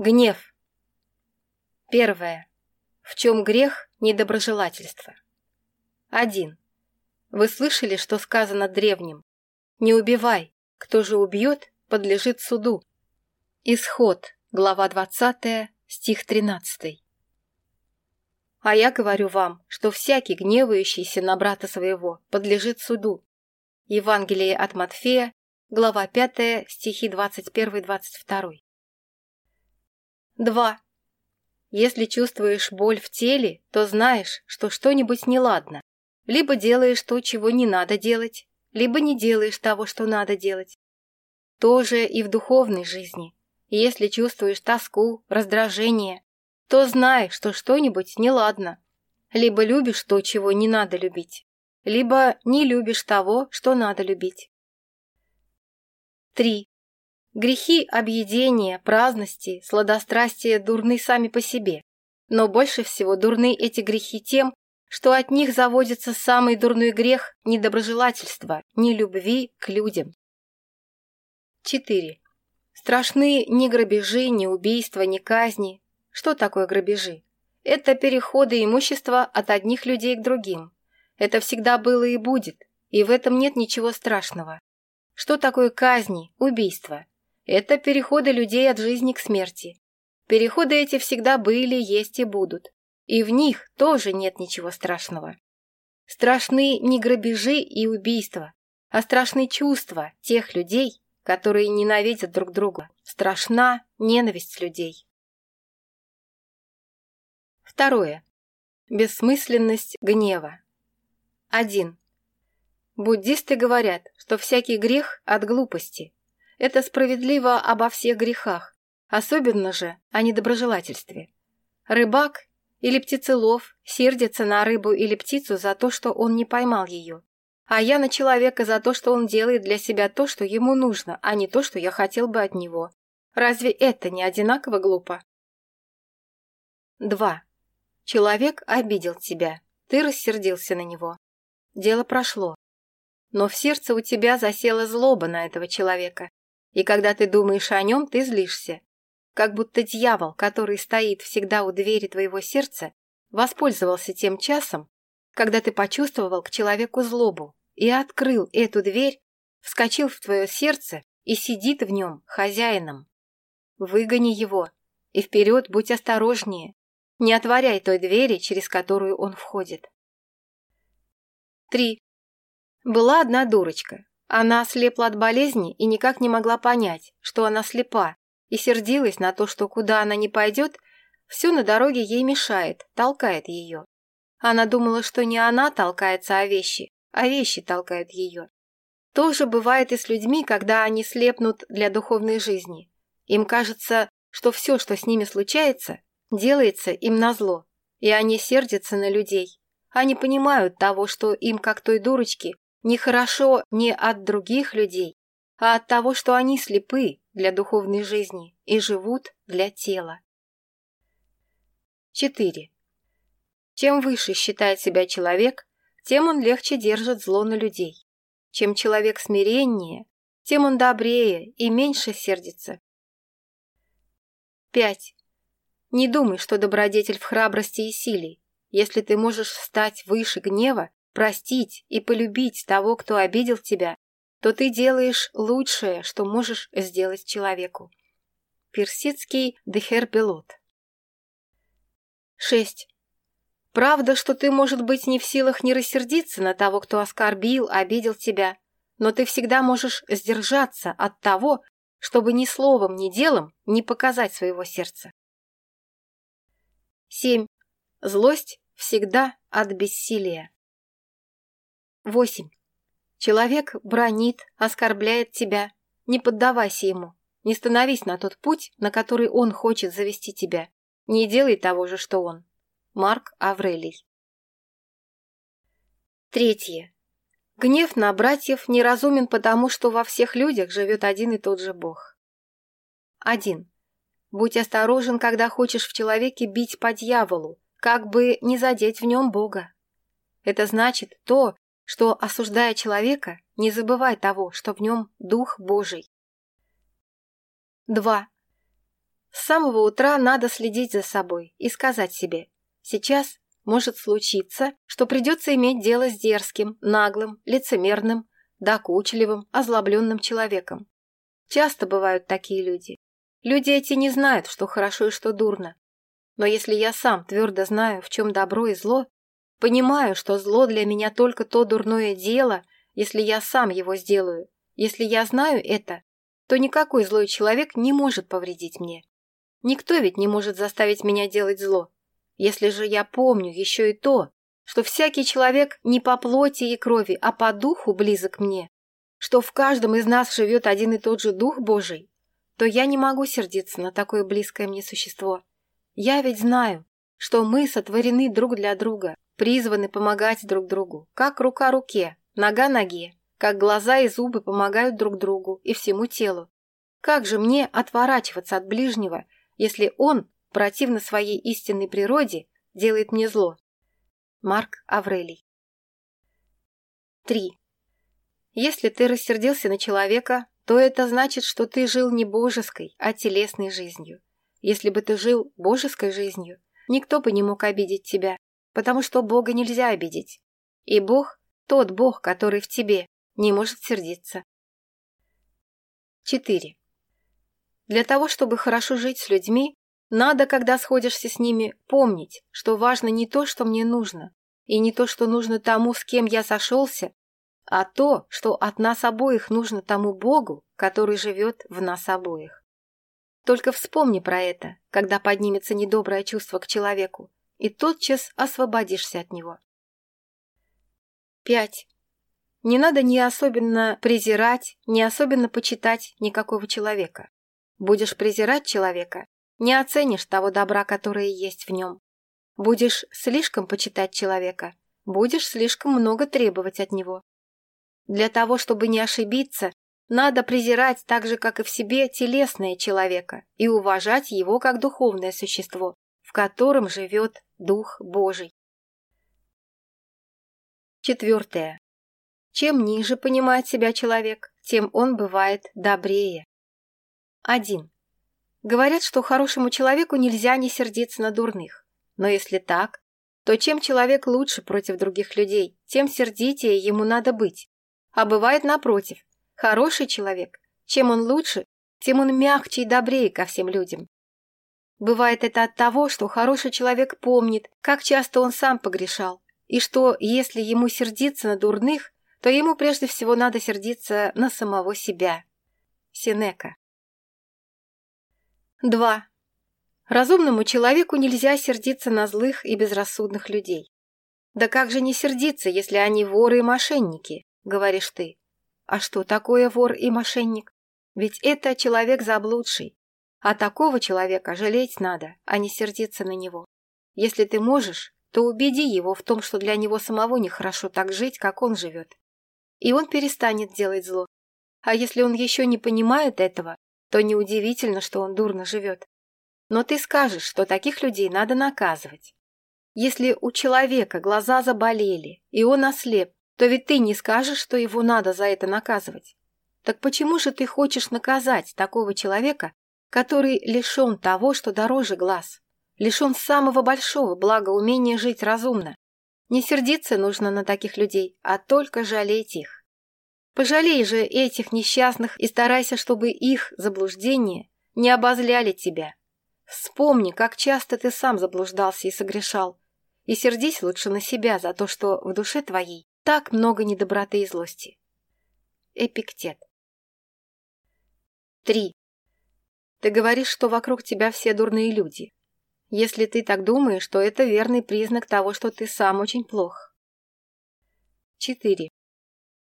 Гнев. Первое. В чем грех недоброжелательства? Один. Вы слышали, что сказано древним? Не убивай, кто же убьет, подлежит суду. Исход, глава 20, стих 13. А я говорю вам, что всякий, гневающийся на брата своего, подлежит суду. Евангелие от Матфея, глава 5, стихи 21-22. 2. Если чувствуешь боль в теле, то знаешь, что что-нибудь неладно. Либо делаешь то, чего не надо делать, либо не делаешь того, что надо делать. То же и в духовной жизни. Если чувствуешь тоску, раздражение, то знай, что что-нибудь неладно. Либо любишь то, чего не надо любить, либо не любишь того, что надо любить. 3. Грехи объедения, праздности, сладострастия дурны сами по себе, но больше всего дурны эти грехи тем, что от них заводится самый дурной грех недоброжелательства, нелюбви к людям. 4. Страшны ни грабежи, ни убийства, ни казни. Что такое грабежи? Это переходы имущества от одних людей к другим. Это всегда было и будет, и в этом нет ничего страшного. Что такое казни, убийства? Это переходы людей от жизни к смерти. Переходы эти всегда были, есть и будут. И в них тоже нет ничего страшного. Страшны не грабежи и убийства, а страшны чувства тех людей, которые ненавидят друг друга. Страшна ненависть людей. Второе. Бессмысленность гнева. 1. Буддисты говорят, что всякий грех от глупости – это справедливо обо всех грехах, особенно же о недоброжелательстве. Рыбак или птицелов сердится на рыбу или птицу за то, что он не поймал ее. А я на человека за то, что он делает для себя то, что ему нужно, а не то, что я хотел бы от него. Разве это не одинаково глупо? 2. Человек обидел тебя. Ты рассердился на него. Дело прошло. Но в сердце у тебя засела злоба на этого человека. И когда ты думаешь о нем, ты злишься. Как будто дьявол, который стоит всегда у двери твоего сердца, воспользовался тем часом, когда ты почувствовал к человеку злобу и открыл эту дверь, вскочил в твое сердце и сидит в нем хозяином. Выгони его и вперед будь осторожнее, не отворяй той двери, через которую он входит. 3. Была одна дурочка, она ослепла от болезни и никак не могла понять, что она слепа, и сердилась на то, что куда она не пойдет, все на дороге ей мешает, толкает ее. Она думала, что не она толкается, а вещи, а вещи толкают ее. То же бывает и с людьми, когда они слепнут для духовной жизни. Им кажется, что все, что с ними случается, делается им назло, и они сердятся на людей. Они понимают того, что им, как той дурочке, Нехорошо не от других людей, а от того, что они слепы для духовной жизни и живут для тела. 4. Чем выше считает себя человек, тем он легче держит зло на людей. Чем человек смиреннее, тем он добрее и меньше сердится. 5. Не думай, что добродетель в храбрости и силе. Если простить и полюбить того, кто обидел тебя, то ты делаешь лучшее, что можешь сделать человеку. Персидский Дехербелот 6. Правда, что ты, может быть, не в силах не рассердиться на того, кто оскорбил, обидел тебя, но ты всегда можешь сдержаться от того, чтобы ни словом, ни делом не показать своего сердца. 7. Злость всегда от бессилия. 8. Человек бронит, оскорбляет тебя. Не поддавайся ему. Не становись на тот путь, на который он хочет завести тебя. Не делай того же, что он. Марк Аврелий. Третье. Гнев на братьев неразумен потому, что во всех людях живет один и тот же Бог. 1. Будь осторожен, когда хочешь в человеке бить по дьяволу, как бы не задеть в нем Бога. Это значит то, что, осуждая человека, не забывай того, что в нем Дух Божий. 2. С самого утра надо следить за собой и сказать себе, сейчас может случиться, что придется иметь дело с дерзким, наглым, лицемерным, докучливым, озлобленным человеком. Часто бывают такие люди. Люди эти не знают, что хорошо и что дурно. Но если я сам твердо знаю, в чем добро и зло, понимаю, что зло для меня только то дурное дело, если я сам его сделаю, если я знаю это, то никакой злой человек не может повредить мне. Никто ведь не может заставить меня делать зло. Если же я помню еще и то, что всякий человек не по плоти и крови, а по духу близок мне, что в каждом из нас живет один и тот же Дух Божий, то я не могу сердиться на такое близкое мне существо. Я ведь знаю, что мы сотворены друг для друга, призваны помогать друг другу, как рука руке, нога ноге, как глаза и зубы помогают друг другу и всему телу. Как же мне отворачиваться от ближнего, если он противно своей истинной природе, делает мне зло. Марк Аврелий 3. Если ты рассердился на человека, то это значит, что ты жил не божеской, а телесной жизнью. Если бы ты жил божеской жизнью, никто бы не мог обидеть тебя, потому что Бога нельзя обидеть. И Бог – тот Бог, который в тебе, не может сердиться. 4. Для того, чтобы хорошо жить с людьми, надо, когда сходишься с ними, помнить, что важно не то, что мне нужно, и не то, что нужно тому, с кем я сошелся, а то, что от нас обоих нужно тому Богу, который живет в нас обоих. Только вспомни про это, когда поднимется недоброе чувство к человеку, и тотчас освободишься от него. 5. Не надо ни особенно презирать, ни особенно почитать никакого человека. Будешь презирать человека, не оценишь того добра, которое есть в нем. Будешь слишком почитать человека, будешь слишком много требовать от него. Для того, чтобы не ошибиться, надо презирать так же, как и в себе, телесное человека и уважать его как духовное существо. в котором живет Дух Божий. Четвертое. Чем ниже понимает себя человек, тем он бывает добрее. 1. Говорят, что хорошему человеку нельзя не сердиться на дурных. Но если так, то чем человек лучше против других людей, тем сердитее ему надо быть. А бывает напротив, хороший человек, чем он лучше, тем он мягче и добрее ко всем людям. Бывает это от того, что хороший человек помнит, как часто он сам погрешал, и что, если ему сердиться на дурных, то ему прежде всего надо сердиться на самого себя. Синека 2. Разумному человеку нельзя сердиться на злых и безрассудных людей. Да как же не сердиться, если они воры и мошенники, говоришь ты. А что такое вор и мошенник? Ведь это человек заблудший. А такого человека жалеть надо, а не сердиться на него. Если ты можешь, то убеди его в том, что для него самого нехорошо так жить, как он живет. И он перестанет делать зло. А если он еще не понимает этого, то неудивительно, что он дурно живет. Но ты скажешь, что таких людей надо наказывать. Если у человека глаза заболели, и он ослеп, то ведь ты не скажешь, что его надо за это наказывать. Так почему же ты хочешь наказать такого человека, который лишен того, что дороже глаз, лишен самого большого блага умения жить разумно. Не сердиться нужно на таких людей, а только жалеть их. Пожалей же этих несчастных и старайся, чтобы их заблуждение не обозляли тебя. Вспомни, как часто ты сам заблуждался и согрешал, и сердись лучше на себя за то, что в душе твоей так много недоброты и злости. Эпиктет. 3. Ты говоришь, что вокруг тебя все дурные люди. Если ты так думаешь, то это верный признак того, что ты сам очень плох. 4.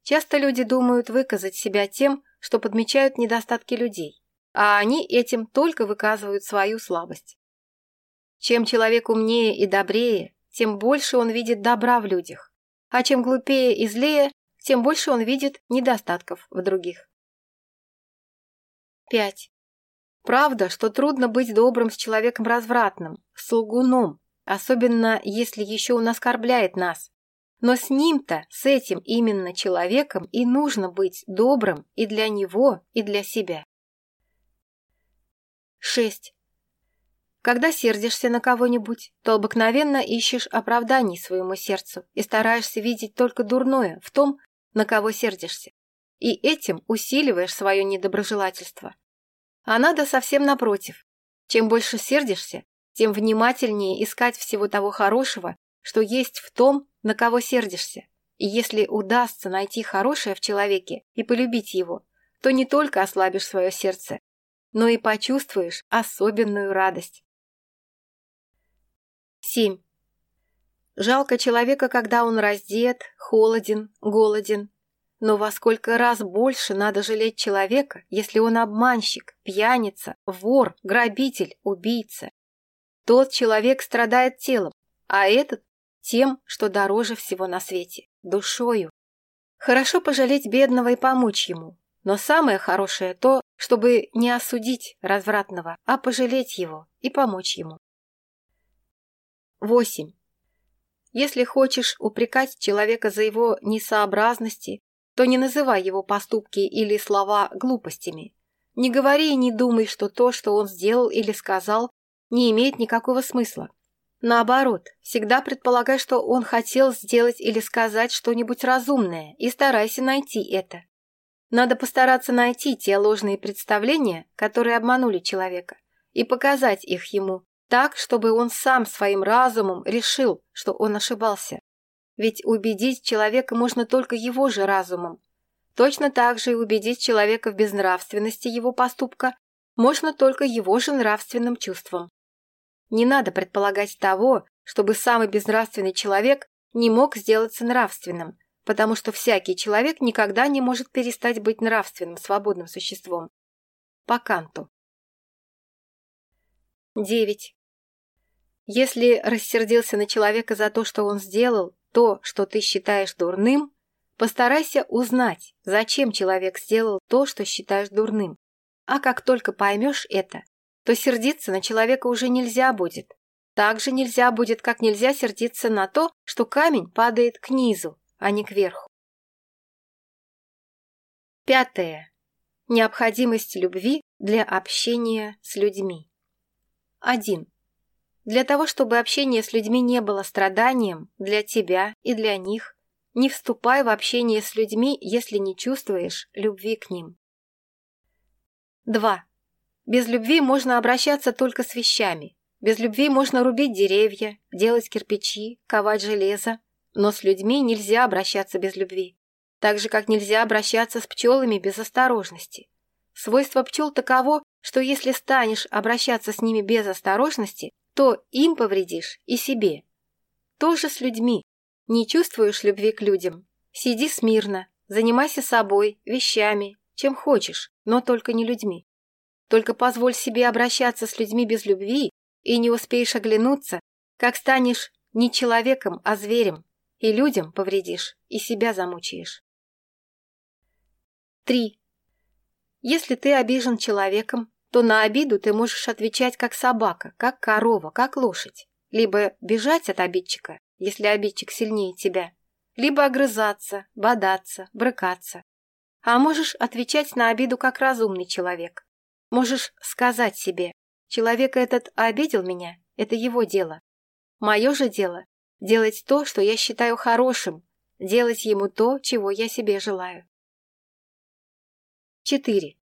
Часто люди думают выказать себя тем, что подмечают недостатки людей, а они этим только выказывают свою слабость. Чем человек умнее и добрее, тем больше он видит добра в людях, а чем глупее и злее, тем больше он видит недостатков в других. 5. Правда, что трудно быть добрым с человеком развратным, с лгуном, особенно если еще он оскорбляет нас, но с ним-то, с этим именно человеком и нужно быть добрым и для него, и для себя. 6. Когда сердишься на кого-нибудь, то обыкновенно ищешь оправданий своему сердцу и стараешься видеть только дурное в том, на кого сердишься. И этим усиливаешь свое недоброжелательство. А надо совсем напротив. Чем больше сердишься, тем внимательнее искать всего того хорошего, что есть в том, на кого сердишься. И если удастся найти хорошее в человеке и полюбить его, то не только ослабишь свое сердце, но и почувствуешь особенную радость. 7. Жалко человека, когда он раздет, холоден, голоден, Но во сколько раз больше надо жалеть человека, если он обманщик, пьяница, вор, грабитель, убийца. Тот человек страдает телом, а этот тем, что дороже всего на свете – душою. Хорошо пожалеть бедного и помочь ему, но самое хорошее то, чтобы не осудить развратного, а пожалеть его и помочь ему. 8. Если хочешь упрекать человека за его несообразности, то не называй его поступки или слова глупостями. Не говори и не думай, что то, что он сделал или сказал, не имеет никакого смысла. Наоборот, всегда предполагай, что он хотел сделать или сказать что-нибудь разумное, и старайся найти это. Надо постараться найти те ложные представления, которые обманули человека, и показать их ему, так, чтобы он сам своим разумом решил, что он ошибался. ведь убедить человека можно только его же разумом. Точно так же и убедить человека в безнравственности его поступка можно только его же нравственным чувством. Не надо предполагать того, чтобы самый безнравственный человек не мог сделаться нравственным, потому что всякий человек никогда не может перестать быть нравственным, свободным существом. По Канту. 9. Если рассердился на человека за то, что он сделал, то, что ты считаешь дурным, постарайся узнать, зачем человек сделал то, что считаешь дурным. А как только поймешь это, то сердиться на человека уже нельзя будет. Так же нельзя будет, как нельзя сердиться на то, что камень падает к низу, а не кверху. Пятое. Необходимость любви для общения с людьми. 1. Для того, чтобы общение с людьми не было страданием для тебя и для них, не вступай в общение с людьми, если не чувствуешь любви к ним. 2. Без любви можно обращаться только с вещами. Без любви можно рубить деревья, делать кирпичи, ковать железо. Но с людьми нельзя обращаться без любви. Так же, как нельзя обращаться с пчелами без осторожности. Свойство пчел таково, что если станешь обращаться с ними без осторожности, то им повредишь и себе. Тоже с людьми. Не чувствуешь любви к людям? Сиди смирно, занимайся собой, вещами, чем хочешь, но только не людьми. Только позволь себе обращаться с людьми без любви и не успеешь оглянуться, как станешь не человеком, а зверем, и людям повредишь, и себя замучаешь. 3. Если ты обижен человеком, то на обиду ты можешь отвечать как собака, как корова, как лошадь. Либо бежать от обидчика, если обидчик сильнее тебя, либо огрызаться, бодаться, брыкаться. А можешь отвечать на обиду как разумный человек. Можешь сказать себе, человек этот обидел меня, это его дело. Мое же дело – делать то, что я считаю хорошим, делать ему то, чего я себе желаю. 4.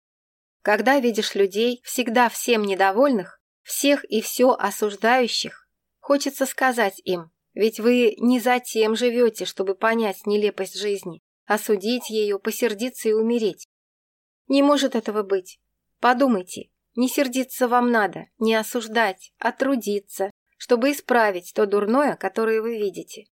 Когда видишь людей, всегда всем недовольных, всех и все осуждающих, хочется сказать им, ведь вы не затем живете, чтобы понять нелепость жизни, осудить ее, посердиться и умереть. Не может этого быть. Подумайте, не сердиться вам надо, не осуждать, а трудиться, чтобы исправить то дурное, которое вы видите.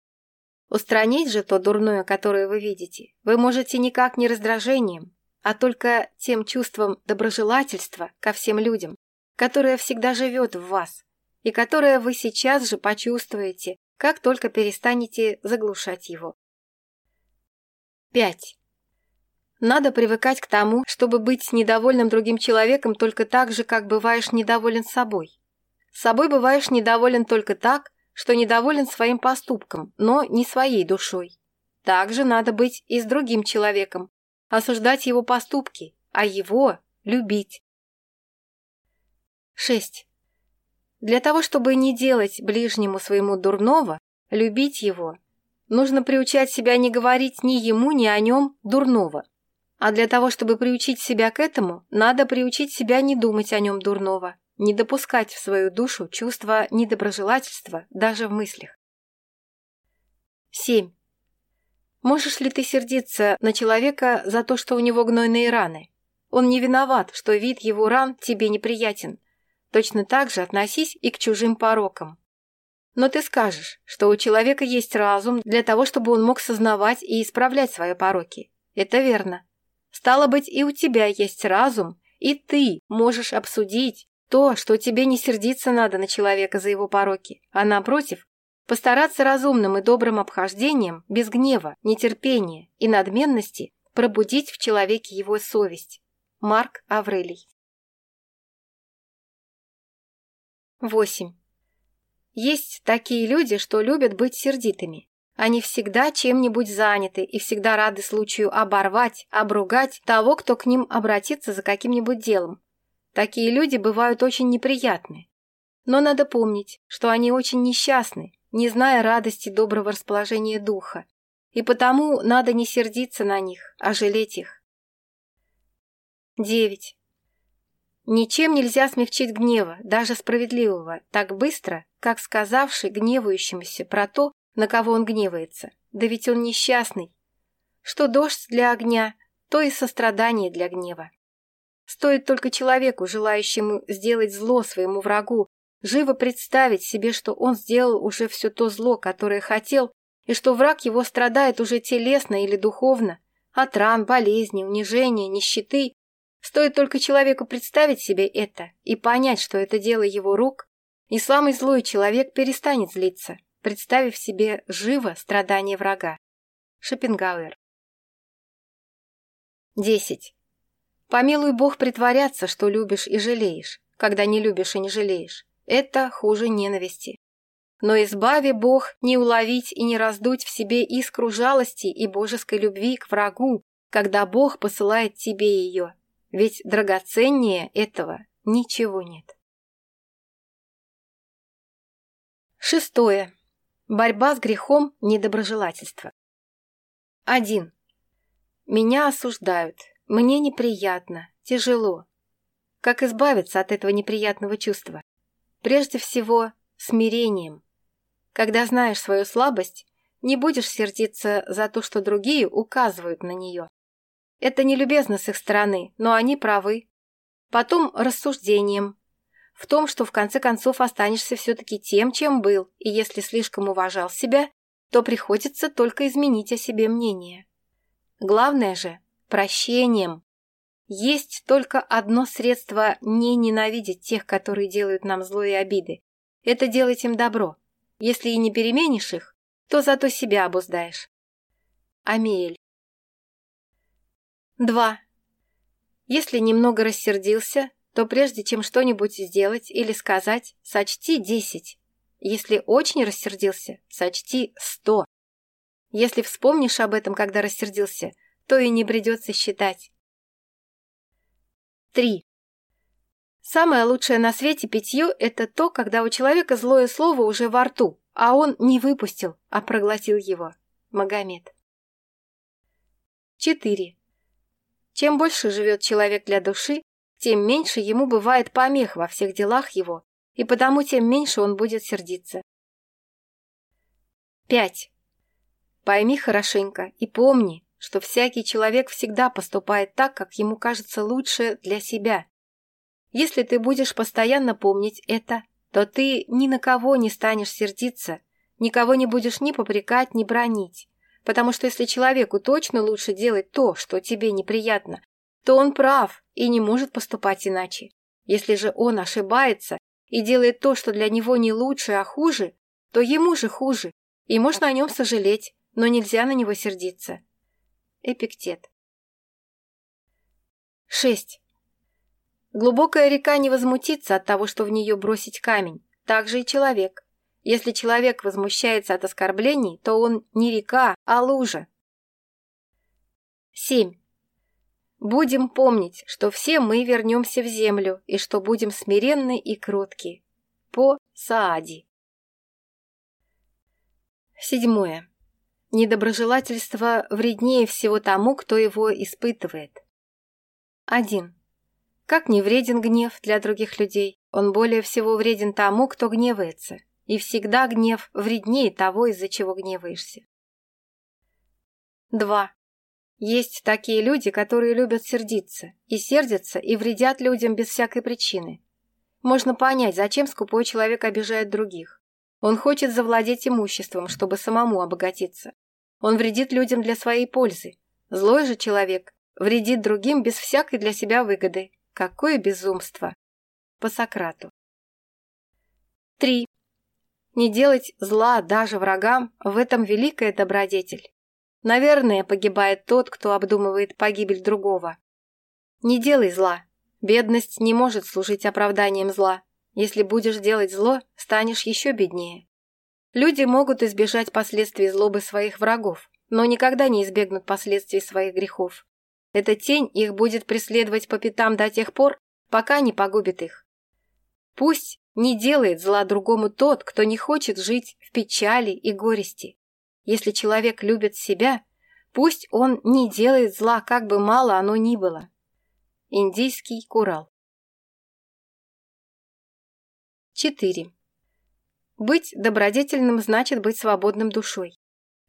Устранить же то дурное, которое вы видите, вы можете никак не раздражением, а только тем чувством доброжелательства ко всем людям, которое всегда живет в вас, и которое вы сейчас же почувствуете, как только перестанете заглушать его. 5. Надо привыкать к тому, чтобы быть недовольным другим человеком только так же, как бываешь недоволен собой. Собой бываешь недоволен только так, что недоволен своим поступком, но не своей душой. Также надо быть и с другим человеком, осуждать его поступки, а его любить. 6. Для того, чтобы не делать ближнему своему дурного, любить его, нужно приучать себя не говорить ни ему, ни о нем дурного. А для того, чтобы приучить себя к этому, надо приучить себя не думать о нем дурного, не допускать в свою душу чувства недоброжелательства даже в мыслях. 7. Можешь ли ты сердиться на человека за то, что у него гнойные раны? Он не виноват, что вид его ран тебе неприятен. Точно так же относись и к чужим порокам. Но ты скажешь, что у человека есть разум для того, чтобы он мог сознавать и исправлять свои пороки. Это верно. Стало быть, и у тебя есть разум, и ты можешь обсудить то, что тебе не сердиться надо на человека за его пороки, а напротив, постараться разумным и добрым обхождением, без гнева, нетерпения и надменности пробудить в человеке его совесть. Марк Аврелий 8. Есть такие люди, что любят быть сердитыми. Они всегда чем-нибудь заняты и всегда рады случаю оборвать, обругать того, кто к ним обратится за каким-нибудь делом. Такие люди бывают очень неприятны. Но надо помнить, что они очень несчастны, не зная радости доброго расположения духа, и потому надо не сердиться на них, а жалеть их. 9. Ничем нельзя смягчить гнева, даже справедливого, так быстро, как сказавший гневающемуся про то, на кого он гневается. Да ведь он несчастный. Что дождь для огня, то и сострадание для гнева. Стоит только человеку, желающему сделать зло своему врагу, Живо представить себе, что он сделал уже все то зло, которое хотел, и что враг его страдает уже телесно или духовно, от ран, болезней, унижения, нищеты. Стоит только человеку представить себе это и понять, что это дело его рук, и самый злой человек перестанет злиться, представив себе живо страдание врага. Шопенгауэр. 10. Помилуй Бог притворяться, что любишь и жалеешь, когда не любишь и не жалеешь. Это хуже ненависти. Но избави Бог не уловить и не раздуть в себе искру жалости и божеской любви к врагу, когда Бог посылает тебе ее, ведь драгоценнее этого ничего нет. Шестое. Борьба с грехом недоброжелательства. 1. Меня осуждают. Мне неприятно, тяжело. Как избавиться от этого неприятного чувства? прежде всего смирением. Когда знаешь свою слабость, не будешь сердиться за то, что другие указывают на нее. Это нелюбезно с их стороны, но они правы. Потом рассуждением. В том, что в конце концов останешься все-таки тем, чем был, и если слишком уважал себя, то приходится только изменить о себе мнение. Главное же – прощением. Есть только одно средство не ненавидеть тех, которые делают нам зло и обиды. Это делать им добро. Если и не переменишь их, то зато себя обуздаешь. Амиэль. 2. Если немного рассердился, то прежде чем что-нибудь сделать или сказать, сочти 10. Если очень рассердился, сочти 100. Если вспомнишь об этом, когда рассердился, то и не придется считать. Три. Самое лучшее на свете питье – это то, когда у человека злое слово уже во рту, а он не выпустил, а проглотил его. Магомед. Четыре. Чем больше живет человек для души, тем меньше ему бывает помех во всех делах его, и потому тем меньше он будет сердиться. Пять. Пойми хорошенько и помни, что всякий человек всегда поступает так, как ему кажется лучше для себя. Если ты будешь постоянно помнить это, то ты ни на кого не станешь сердиться, никого не будешь ни попрекать, ни бронить. Потому что если человеку точно лучше делать то, что тебе неприятно, то он прав и не может поступать иначе. Если же он ошибается и делает то, что для него не лучше, а хуже, то ему же хуже, и можно о нем сожалеть, но нельзя на него сердиться. Эпиктет. 6. Глубокая река не возмутится от того, что в нее бросить камень, так же и человек. Если человек возмущается от оскорблений, то он не река, а лужа. 7. Будем помнить, что все мы вернемся в землю и что будем смиренны и кротки. По Саади. Седьмое. Недоброжелательство вреднее всего тому, кто его испытывает. 1. Как не вреден гнев для других людей, он более всего вреден тому, кто гневается, и всегда гнев вреднее того, из-за чего гневаешься. 2. Есть такие люди, которые любят сердиться, и сердятся, и вредят людям без всякой причины. Можно понять, зачем скупой человек обижает других. Он хочет завладеть имуществом, чтобы самому обогатиться. Он вредит людям для своей пользы. Злой же человек вредит другим без всякой для себя выгоды. Какое безумство! По Сократу. 3. Не делать зла даже врагам – в этом великая добродетель. Наверное, погибает тот, кто обдумывает погибель другого. Не делай зла. Бедность не может служить оправданием зла. Если будешь делать зло, станешь еще беднее. Люди могут избежать последствий злобы своих врагов, но никогда не избегнут последствий своих грехов. Эта тень их будет преследовать по пятам до тех пор, пока не погубит их. Пусть не делает зла другому тот, кто не хочет жить в печали и горести. Если человек любит себя, пусть он не делает зла, как бы мало оно ни было. Индийский курал 4. Быть добродетельным значит быть свободным душой.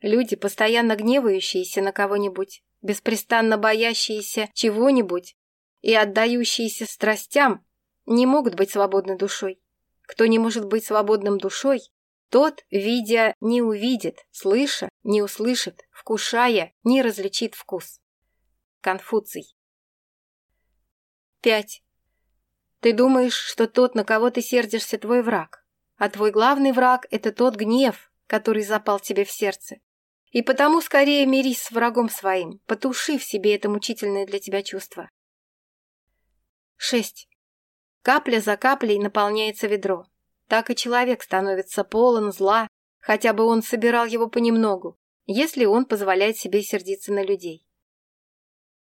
Люди, постоянно гневающиеся на кого-нибудь, беспрестанно боящиеся чего-нибудь и отдающиеся страстям, не могут быть свободной душой. Кто не может быть свободным душой, тот, видя, не увидит, слыша, не услышит, вкушая, не различит вкус. Конфуций. 5. Ты думаешь, что тот, на кого ты сердишься, твой враг. А твой главный враг – это тот гнев, который запал тебе в сердце. И потому скорее мирись с врагом своим, потуши в себе это мучительное для тебя чувство. 6. Капля за каплей наполняется ведро. Так и человек становится полон зла, хотя бы он собирал его понемногу, если он позволяет себе сердиться на людей.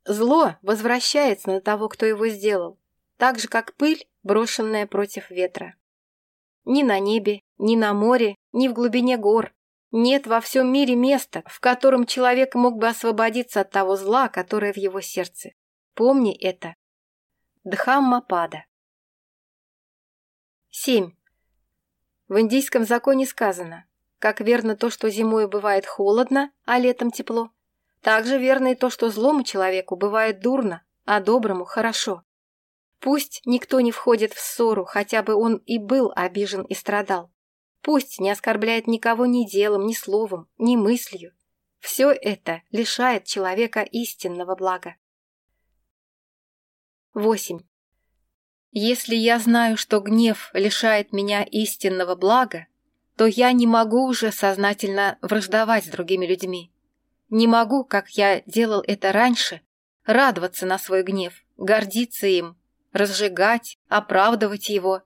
Зло возвращается на того, кто его сделал, так же, как пыль, брошенная против ветра. Ни на небе, ни на море, ни в глубине гор нет во всем мире места, в котором человек мог бы освободиться от того зла, которое в его сердце. Помни это. Дхаммапада. 7. В индийском законе сказано, как верно то, что зимой бывает холодно, а летом тепло, так же верно и то, что злому человеку бывает дурно, а доброму – хорошо. Пусть никто не входит в ссору, хотя бы он и был обижен и страдал. Пусть не оскорбляет никого ни делом, ни словом, ни мыслью. Все это лишает человека истинного блага. 8. Если я знаю, что гнев лишает меня истинного блага, то я не могу уже сознательно враждовать с другими людьми. Не могу, как я делал это раньше, радоваться на свой гнев, гордиться им, разжигать, оправдывать его,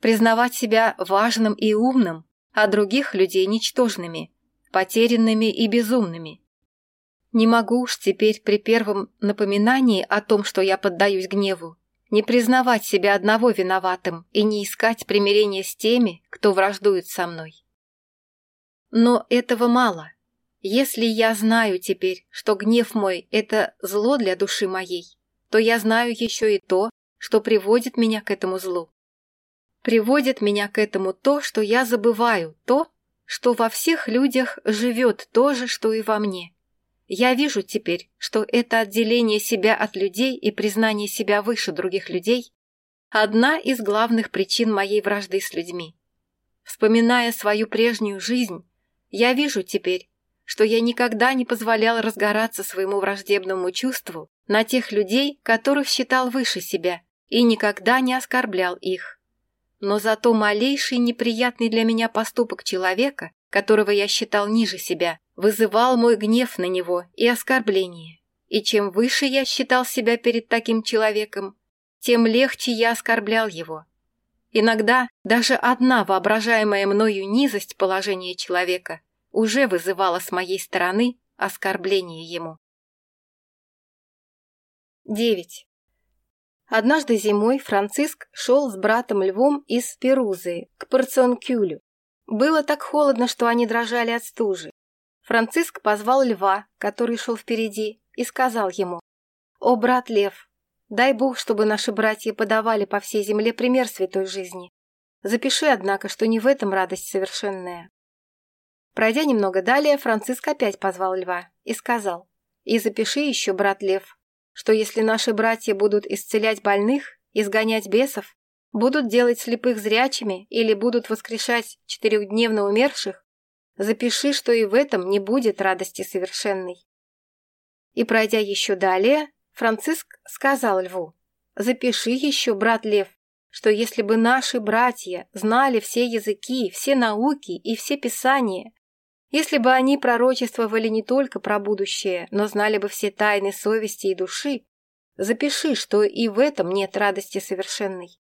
признавать себя важным и умным, а других людей ничтожными, потерянными и безумными. Не могу уж теперь при первом напоминании о том, что я поддаюсь гневу, не признавать себя одного виноватым и не искать примирения с теми, кто враждует со мной. Но этого мало. Если я знаю теперь, что гнев мой – это зло для души моей, то я знаю еще и то, что приводит меня к этому злу. Приводит меня к этому то, что я забываю, то, что во всех людях живет то же, что и во мне. Я вижу теперь, что это отделение себя от людей и признание себя выше других людей – одна из главных причин моей вражды с людьми. Вспоминая свою прежнюю жизнь, я вижу теперь, что я никогда не позволял разгораться своему враждебному чувству на тех людей, которых считал выше себя – и никогда не оскорблял их. Но зато малейший неприятный для меня поступок человека, которого я считал ниже себя, вызывал мой гнев на него и оскорбление. И чем выше я считал себя перед таким человеком, тем легче я оскорблял его. Иногда даже одна воображаемая мною низость положения человека уже вызывала с моей стороны оскорбление ему. 9. Однажды зимой Франциск шел с братом Львом из Перузы к Порционкюлю. Было так холодно, что они дрожали от стужи. Франциск позвал Льва, который шел впереди, и сказал ему, «О, брат Лев, дай Бог, чтобы наши братья подавали по всей земле пример святой жизни. Запиши, однако, что не в этом радость совершенная». Пройдя немного далее, Франциск опять позвал Льва и сказал, «И запиши еще, брат Лев, что если наши братья будут исцелять больных, изгонять бесов, будут делать слепых зрячими или будут воскрешать четырехдневно умерших, запиши, что и в этом не будет радости совершенной. И пройдя еще далее, Франциск сказал Льву, «Запиши еще, брат Лев, что если бы наши братья знали все языки, все науки и все писания, если бы они пророчествовали не только про будущее, но знали бы все тайны совести и души, запиши, что и в этом нет радости совершенной.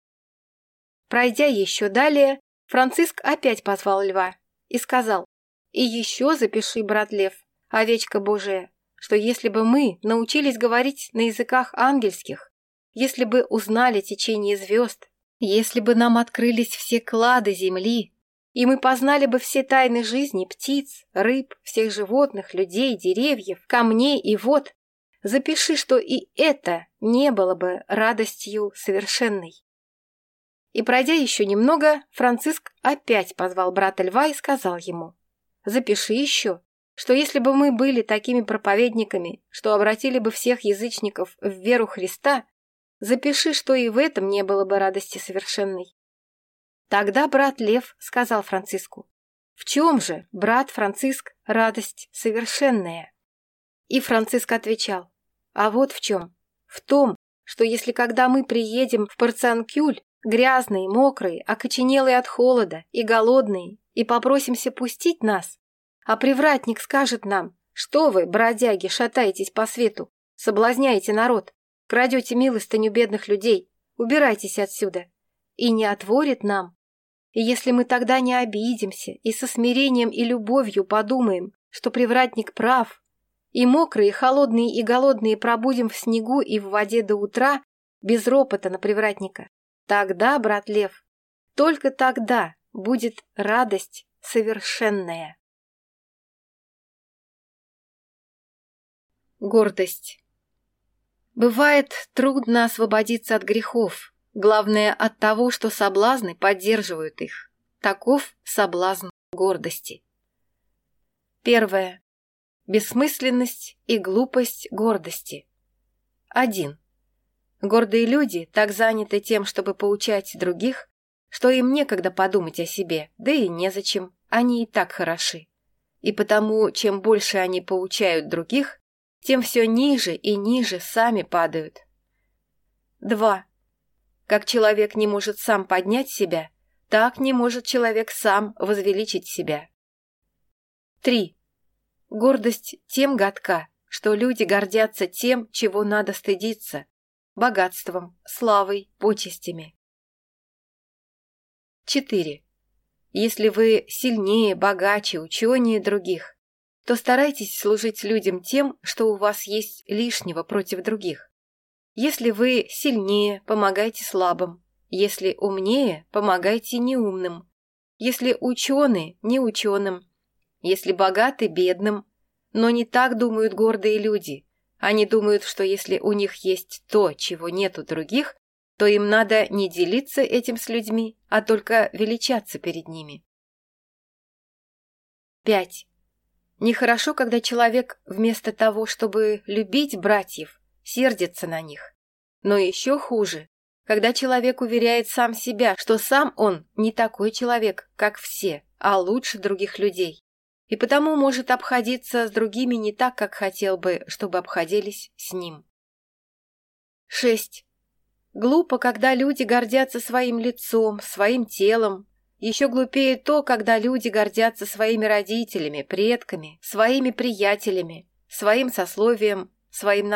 Пройдя еще далее, Франциск опять позвал льва и сказал, «И еще запиши, брат лев, овечка Божия, что если бы мы научились говорить на языках ангельских, если бы узнали течение звезд, если бы нам открылись все клады земли, и мы познали бы все тайны жизни птиц, рыб, всех животных, людей, деревьев, камней и вод. Запиши, что и это не было бы радостью совершенной. И пройдя еще немного, Франциск опять позвал брата Льва и сказал ему, «Запиши еще, что если бы мы были такими проповедниками, что обратили бы всех язычников в веру Христа, запиши, что и в этом не было бы радости совершенной. Тогда брат Лев сказал Франциску, «В чем же, брат Франциск, радость совершенная?» И Франциск отвечал, «А вот в чем. В том, что если когда мы приедем в Парцианкюль, грязные, мокрые, окоченелые от холода и голодные, и попросимся пустить нас, а привратник скажет нам, что вы, бродяги, шатаетесь по свету, соблазняете народ, крадете милостыню бедных людей, убирайтесь отсюда, и не отворит нам, и И если мы тогда не обидимся и со смирением и любовью подумаем, что привратник прав, и мокрые, холодные и голодные пробудем в снегу и в воде до утра без ропота на привратника, тогда, брат Лев, только тогда будет радость совершенная. Гордость Бывает трудно освободиться от грехов, Главное от того, что соблазны поддерживают их. Таков соблазн гордости. Первое. Бессмысленность и глупость гордости. Один. Гордые люди так заняты тем, чтобы поучать других, что им некогда подумать о себе, да и незачем, они и так хороши. И потому, чем больше они поучают других, тем все ниже и ниже сами падают. Как человек не может сам поднять себя, так не может человек сам возвеличить себя. 3. Гордость тем гадка, что люди гордятся тем, чего надо стыдиться – богатством, славой, почестями. 4. Если вы сильнее, богаче, ученее других, то старайтесь служить людям тем, что у вас есть лишнего против других. Если вы сильнее, помогайте слабым. Если умнее, помогайте неумным. Если ученые, неученым. Если богаты, бедным. Но не так думают гордые люди. Они думают, что если у них есть то, чего нет у других, то им надо не делиться этим с людьми, а только величаться перед ними. 5. Нехорошо, когда человек вместо того, чтобы любить братьев, сердится на них. Но еще хуже, когда человек уверяет сам себя, что сам он не такой человек, как все, а лучше других людей, и потому может обходиться с другими не так, как хотел бы, чтобы обходились с ним. 6. Глупо, когда люди гордятся своим лицом, своим телом. Еще глупее то, когда люди гордятся своими родителями, предками, своими приятелями, своим сословием, своим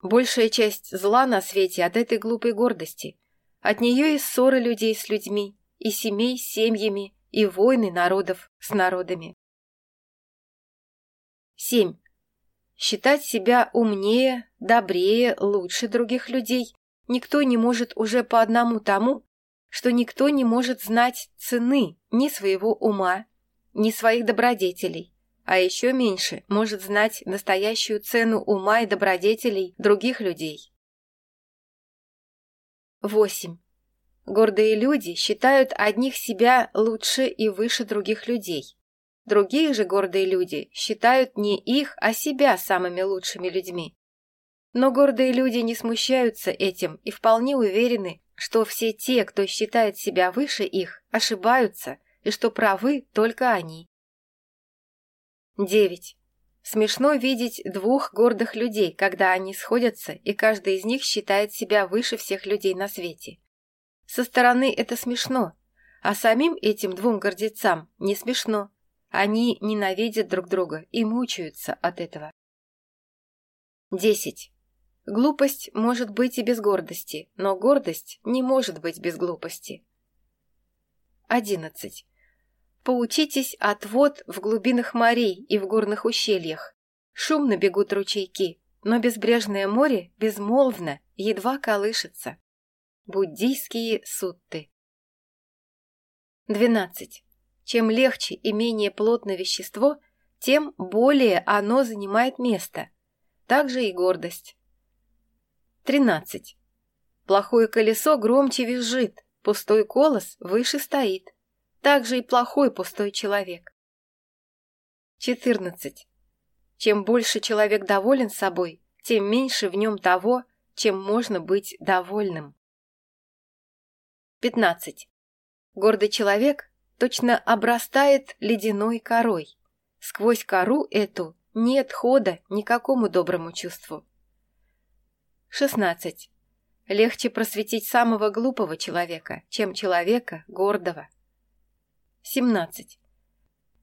народом. Большая часть зла на свете от этой глупой гордости. От нее и ссоры людей с людьми, и семей с семьями, и войны народов с народами. 7. Считать себя умнее, добрее, лучше других людей никто не может уже по одному тому, что никто не может знать цены ни своего ума, ни своих добродетелей, а еще меньше может знать настоящую цену ума и добродетелей других людей. 8. Гордые люди считают одних себя лучше и выше других людей. Другие же гордые люди считают не их, а себя самыми лучшими людьми. Но гордые люди не смущаются этим и вполне уверены, что все те, кто считает себя выше их, ошибаются и что правы только они. девять. Смешно видеть двух гордых людей, когда они сходятся, и каждый из них считает себя выше всех людей на свете. Со стороны это смешно, а самим этим двум гордецам не смешно. Они ненавидят друг друга и мучаются от этого. Десять. Глупость может быть и без гордости, но гордость не может быть без глупости. Одиннадцать. Поучитесь от вод в глубинах морей и в горных ущельях. Шумно бегут ручейки, но безбрежное море безмолвно, едва колышется. Буддийские сутты. 12. Чем легче и менее плотно вещество, тем более оно занимает место. Также и гордость. 13. Плохое колесо громче визжит, пустой колос выше стоит также и плохой пустой человек. 14. Чем больше человек доволен собой, тем меньше в нем того, чем можно быть довольным. 15. Гордый человек точно обрастает ледяной корой. Сквозь кору эту нет хода никакому доброму чувству. 16. Легче просветить самого глупого человека, чем человека гордого. 17.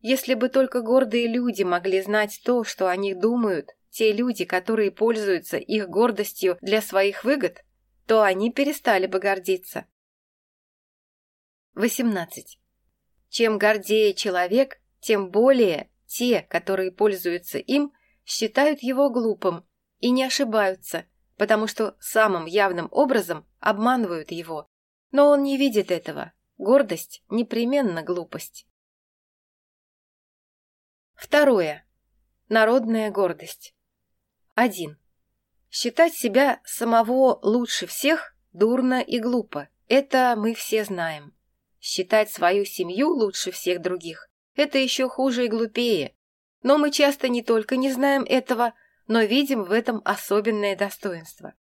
Если бы только гордые люди могли знать то, что о них думают, те люди, которые пользуются их гордостью для своих выгод, то они перестали бы гордиться. 18. Чем гордее человек, тем более те, которые пользуются им, считают его глупым и не ошибаются, потому что самым явным образом обманывают его. Но он не видит этого, гордость непременно глупость. Второе. Народная гордость. 1. Считать себя самого лучше всех дурно и глупо. Это мы все знаем. Считать свою семью лучше всех других – это еще хуже и глупее. Но мы часто не только не знаем этого, но видим в этом особенное достоинство.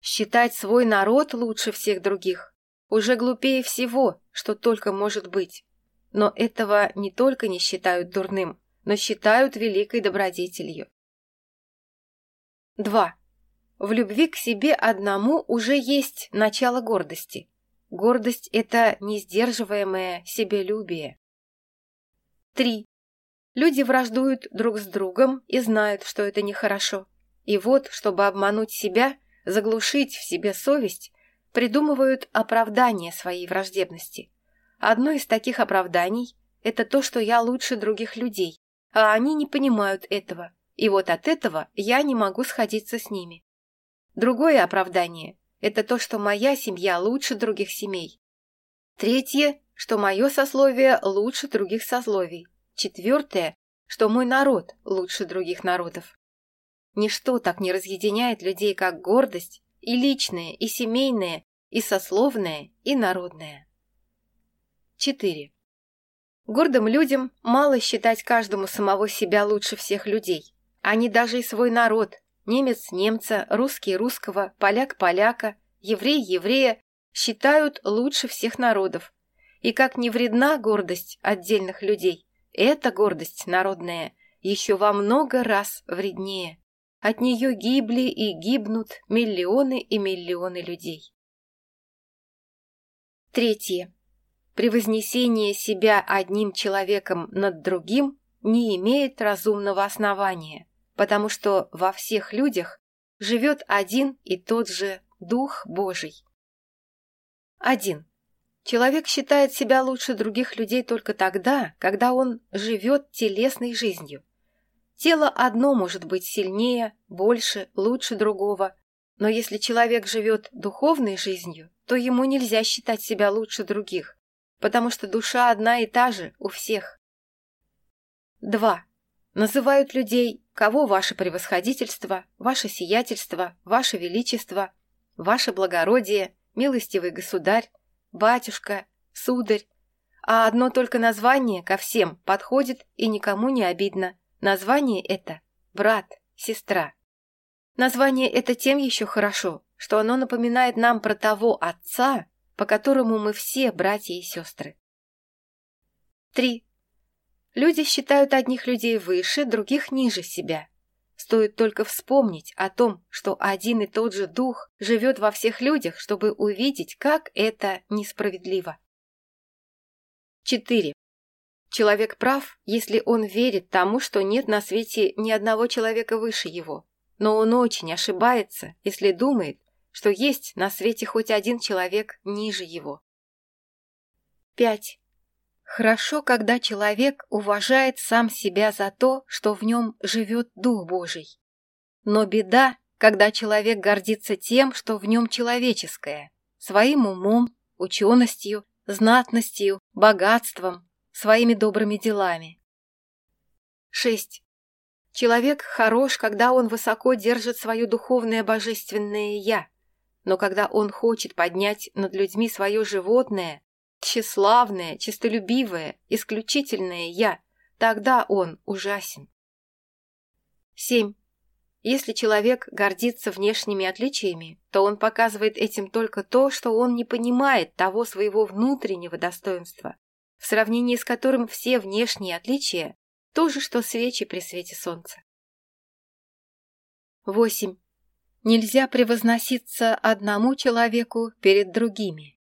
Считать свой народ лучше всех других уже глупее всего, что только может быть. Но этого не только не считают дурным, но считают великой добродетелью. 2. В любви к себе одному уже есть начало гордости. Гордость – это несдерживаемое себелюбие. 3. Люди враждуют друг с другом и знают, что это нехорошо. И вот, чтобы обмануть себя, заглушить в себе совесть, придумывают оправдания своей враждебности. Одно из таких оправданий – это то, что я лучше других людей, а они не понимают этого, и вот от этого я не могу сходиться с ними. Другое оправдание – это то, что моя семья лучше других семей. Третье – что мое сословие лучше других сословий. Четвертое – что мой народ лучше других народов. Ничто так не разъединяет людей, как гордость, и личное, и семейное, и сословное, и народное. 4. Гордым людям мало считать каждому самого себя лучше всех людей. Они даже и свой народ, немец немца, русский русского, поляк поляка, еврей еврея, считают лучше всех народов. И как не вредна гордость отдельных людей, эта гордость народная еще во много раз вреднее. От нее гибли и гибнут миллионы и миллионы людей. Третье. Превознесение себя одним человеком над другим не имеет разумного основания, потому что во всех людях живет один и тот же Дух Божий. Один Человек считает себя лучше других людей только тогда, когда он живет телесной жизнью. Тело одно может быть сильнее, больше, лучше другого, но если человек живет духовной жизнью, то ему нельзя считать себя лучше других, потому что душа одна и та же у всех. 2. Называют людей, кого ваше превосходительство, ваше сиятельство, ваше величество, ваше благородие, милостивый государь, батюшка, сударь, а одно только название ко всем подходит и никому не обидно. Название это «брат», «сестра». Название это тем еще хорошо, что оно напоминает нам про того отца, по которому мы все братья и сестры. 3. Люди считают одних людей выше, других ниже себя. Стоит только вспомнить о том, что один и тот же дух живет во всех людях, чтобы увидеть, как это несправедливо. 4. Человек прав, если он верит тому, что нет на свете ни одного человека выше его. Но он очень ошибается, если думает, что есть на свете хоть один человек ниже его. 5. Хорошо, когда человек уважает сам себя за то, что в нем живет Дух Божий. Но беда, когда человек гордится тем, что в нем человеческое, своим умом, ученостью, знатностью, богатством, своими добрыми делами. 6. Человек хорош, когда он высоко держит свое духовное божественное «я», но когда он хочет поднять над людьми свое животное, тщеславное, честолюбивое, исключительное «я», тогда он ужасен. 7. Если человек гордится внешними отличиями, то он показывает этим только то, что он не понимает того своего внутреннего достоинства, в сравнении с которым все внешние отличия – то же, что свечи при свете солнца. 8. Нельзя превозноситься одному человеку перед другими.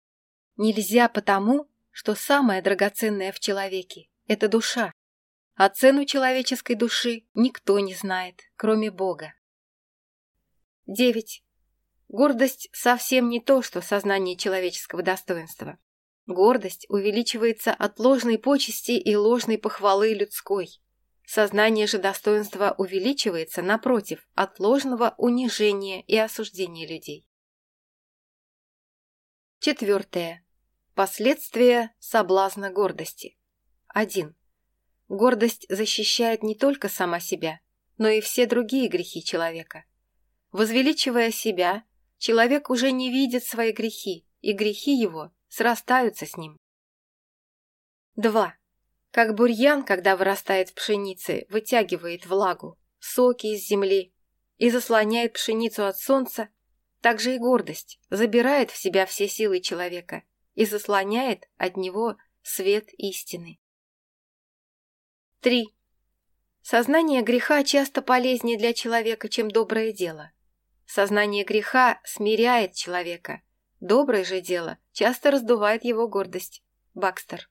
Нельзя потому, что самое драгоценное в человеке – это душа, а цену человеческой души никто не знает, кроме Бога. 9. Гордость совсем не то, что сознание человеческого достоинства. Гордость увеличивается от ложной почести и ложной похвалы людской. Сознание же достоинства увеличивается, напротив, от ложного унижения и осуждения людей. Четвертое. Последствия соблазна гордости. 1. Гордость защищает не только сама себя, но и все другие грехи человека. Возвеличивая себя, человек уже не видит свои грехи, и грехи его срастаются с ним. 2. Как бурьян, когда вырастает в пшенице, вытягивает влагу, соки из земли и заслоняет пшеницу от солнца, так же и гордость забирает в себя все силы человека и заслоняет от него свет истины. 3. Сознание греха часто полезнее для человека, чем доброе дело. Сознание греха смиряет человека. Доброе же дело часто раздувает его гордость. Бакстер.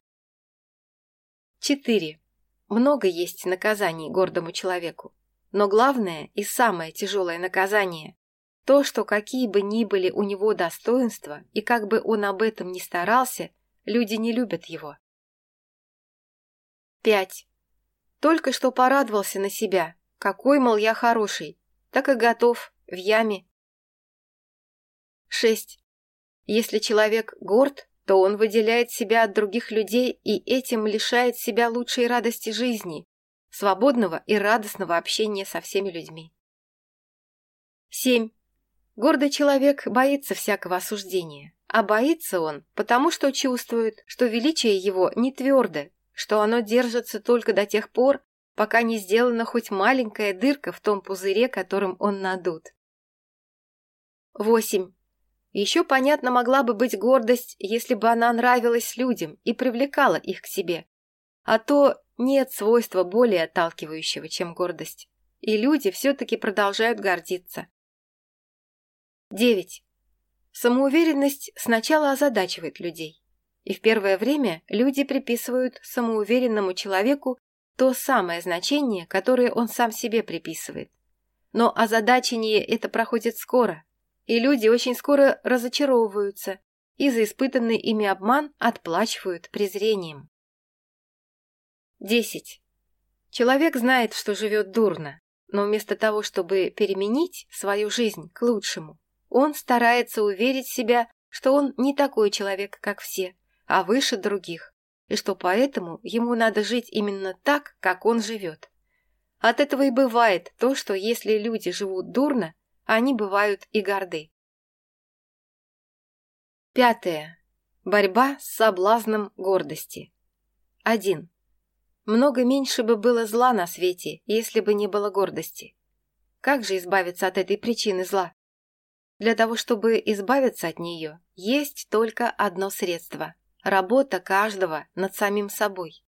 4. Много есть наказаний гордому человеку. Но главное и самое тяжелое наказание – то, что какие бы ни были у него достоинства, и как бы он об этом ни старался, люди не любят его. 5. Только что порадовался на себя. Какой, мол, я хороший. Так и готов, в яме. 6. Если человек горд, то он выделяет себя от других людей и этим лишает себя лучшей радости жизни, свободного и радостного общения со всеми людьми. 7. Гордый человек боится всякого осуждения, а боится он, потому что чувствует, что величие его не твердо, что оно держится только до тех пор, пока не сделана хоть маленькая дырка в том пузыре, которым он надут. 8. Еще понятно могла бы быть гордость, если бы она нравилась людям и привлекала их к себе. А то нет свойства более отталкивающего, чем гордость. И люди все-таки продолжают гордиться. 9. Самоуверенность сначала озадачивает людей. И в первое время люди приписывают самоуверенному человеку то самое значение, которое он сам себе приписывает. Но озадачение это проходит скоро, и люди И люди очень скоро разочаровываются и за испытанный ими обман отплачивают презрением. 10. Человек знает, что живет дурно, но вместо того, чтобы переменить свою жизнь к лучшему, он старается уверить себя, что он не такой человек, как все, а выше других, и что поэтому ему надо жить именно так, как он живет. От этого и бывает то, что если люди живут дурно, они бывают и горды. Пятое. Борьба с соблазном гордости. 1. Много меньше бы было зла на свете, если бы не было гордости. Как же избавиться от этой причины зла? Для того, чтобы избавиться от нее, есть только одно средство – работа каждого над самим собой.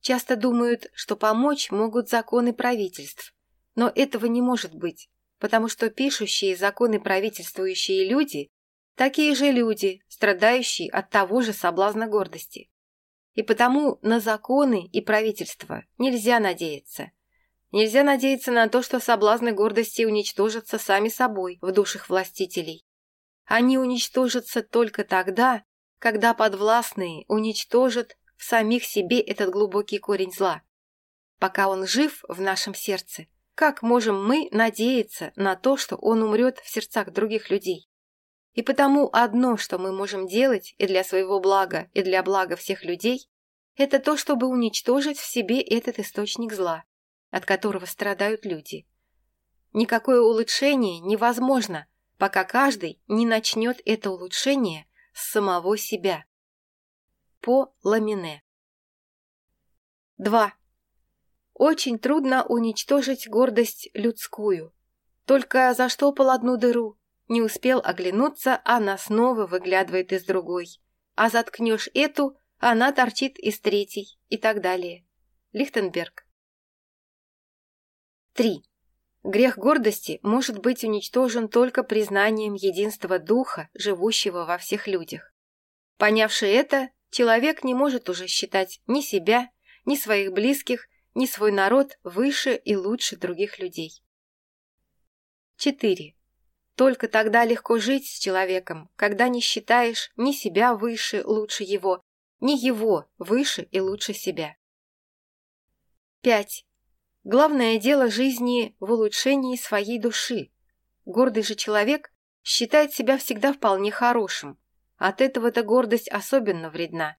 Часто думают, что помочь могут законы правительств, но этого не может быть, потому что пишущие законы правительствующие люди такие же люди, страдающие от того же соблазна гордости. И потому на законы и правительство нельзя надеяться. Нельзя надеяться на то, что соблазны гордости уничтожатся сами собой в душах властителей. Они уничтожатся только тогда, когда подвластные уничтожат в самих себе этот глубокий корень зла. Пока он жив в нашем сердце – как можем мы надеяться на то, что он умрет в сердцах других людей? И потому одно, что мы можем делать и для своего блага, и для блага всех людей, это то, чтобы уничтожить в себе этот источник зла, от которого страдают люди. Никакое улучшение невозможно, пока каждый не начнет это улучшение с самого себя. По Ламине. 2 очень трудно уничтожить гордость людскую. Только за штопал одну дыру. Не успел оглянуться, она снова выглядывает из другой. А заткнешь эту, она торчит из третьей и так далее. Лихтенберг. 3. Грех гордости может быть уничтожен только признанием единства духа, живущего во всех людях. Понявший это, человек не может уже считать ни себя, ни своих близких ни свой народ выше и лучше других людей. 4. Только тогда легко жить с человеком, когда не считаешь ни себя выше, лучше его, ни его выше и лучше себя. 5. Главное дело жизни в улучшении своей души. Гордый же человек считает себя всегда вполне хорошим. От этого-то гордость особенно вредна.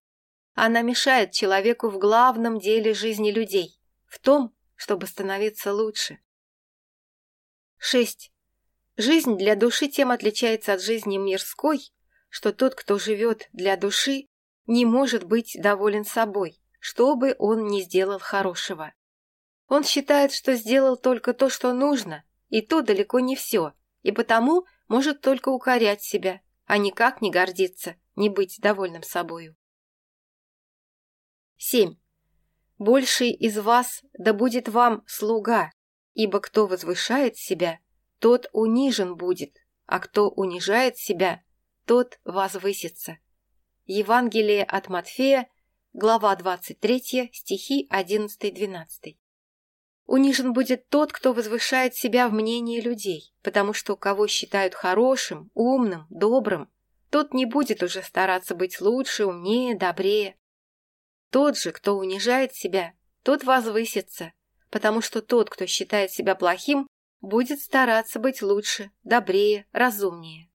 Она мешает человеку в главном деле жизни людей, в том, чтобы становиться лучше. 6. Жизнь для души тем отличается от жизни мирской, что тот, кто живет для души, не может быть доволен собой, что бы он ни сделал хорошего. Он считает, что сделал только то, что нужно, и то далеко не все, и потому может только укорять себя, а никак не гордиться, не быть довольным собою. 7. Больший из вас да будет вам слуга, ибо кто возвышает себя, тот унижен будет, а кто унижает себя, тот возвысится. Евангелие от Матфея, глава 23, стихи 11-12. Унижен будет тот, кто возвышает себя в мнении людей, потому что кого считают хорошим, умным, добрым, тот не будет уже стараться быть лучше, умнее, добрее. Тот же, кто унижает себя, тот возвысится, потому что тот, кто считает себя плохим, будет стараться быть лучше, добрее, разумнее.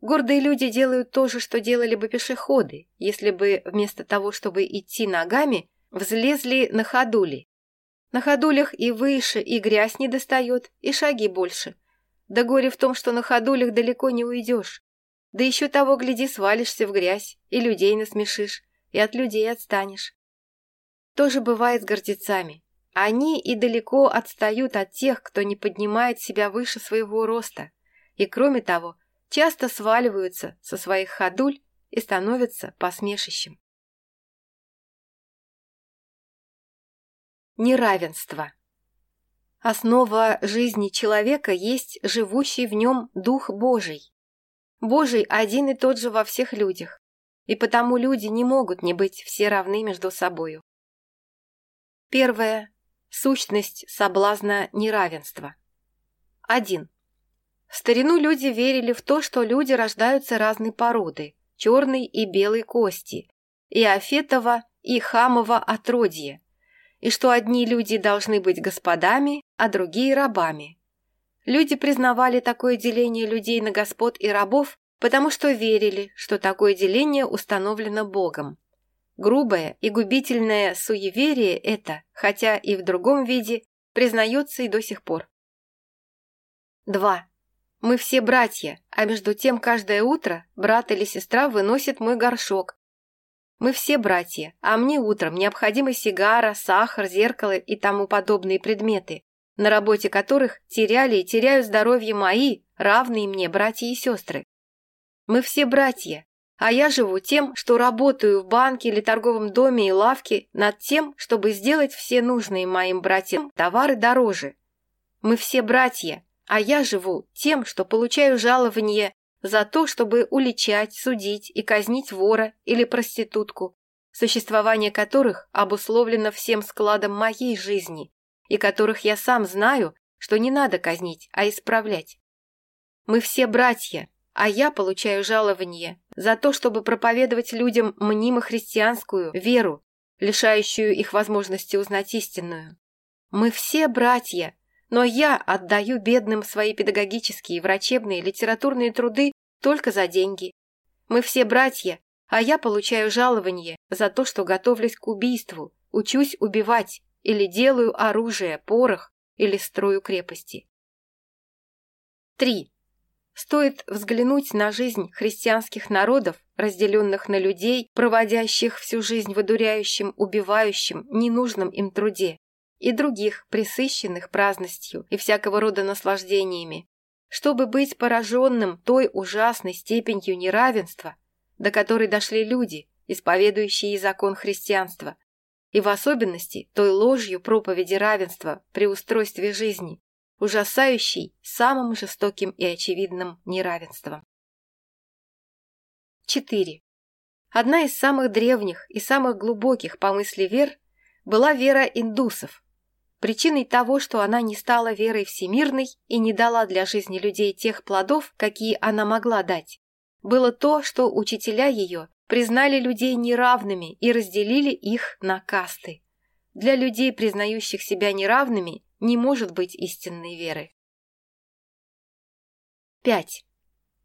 Гордые люди делают то же, что делали бы пешеходы, если бы вместо того, чтобы идти ногами, взлезли на ходули. На ходулях и выше, и грязь не достает, и шаги больше. Да горе в том, что на ходулях далеко не уйдешь. Да еще того, гляди, свалишься в грязь и людей насмешишь и от людей отстанешь. Тоже бывает с гордецами. Они и далеко отстают от тех, кто не поднимает себя выше своего роста. И кроме того, часто сваливаются со своих ходуль и становятся посмешищем. Неравенство. Основа жизни человека есть живущий в нем Дух Божий. Божий один и тот же во всех людях и потому люди не могут не быть все равны между собою. Первое. Сущность соблазна неравенства. 1. В старину люди верили в то, что люди рождаются разной породы, черной и белой кости, и афетова, и хамова отродье, и что одни люди должны быть господами, а другие – рабами. Люди признавали такое деление людей на господ и рабов Потому что верили, что такое деление установлено Богом. Грубое и губительное суеверие это, хотя и в другом виде, признается и до сих пор. 2. Мы все братья, а между тем каждое утро брат или сестра выносит мой горшок. Мы все братья, а мне утром необходимы сигара, сахар, зеркало и тому подобные предметы, на работе которых теряли и теряю здоровье мои, равные мне братья и сестры. Мы все братья, а я живу тем, что работаю в банке или торговом доме и лавке над тем, чтобы сделать все нужные моим братьям товары дороже. Мы все братья, а я живу тем, что получаю жалование за то, чтобы уличать, судить и казнить вора или проститутку, существование которых обусловлено всем складом моей жизни, и которых я сам знаю, что не надо казнить, а исправлять. Мы все братья, а я получаю жалование за то, чтобы проповедовать людям мнимо-христианскую веру, лишающую их возможности узнать истинную. Мы все братья, но я отдаю бедным свои педагогические, врачебные, литературные труды только за деньги. Мы все братья, а я получаю жалование за то, что готовлюсь к убийству, учусь убивать или делаю оружие, порох или строю крепости. Стоит взглянуть на жизнь христианских народов, разделенных на людей, проводящих всю жизнь в одуряющем, убивающем, ненужном им труде, и других, присыщенных праздностью и всякого рода наслаждениями, чтобы быть пораженным той ужасной степенью неравенства, до которой дошли люди, исповедующие закон христианства, и в особенности той ложью проповеди равенства при устройстве жизни, ужасающей самым жестоким и очевидным неравенством. 4. Одна из самых древних и самых глубоких по мысли вер была вера индусов. Причиной того, что она не стала верой всемирной и не дала для жизни людей тех плодов, какие она могла дать, было то, что учителя ее признали людей неравными и разделили их на касты для людей, признающих себя неравными, не может быть истинной веры. 5.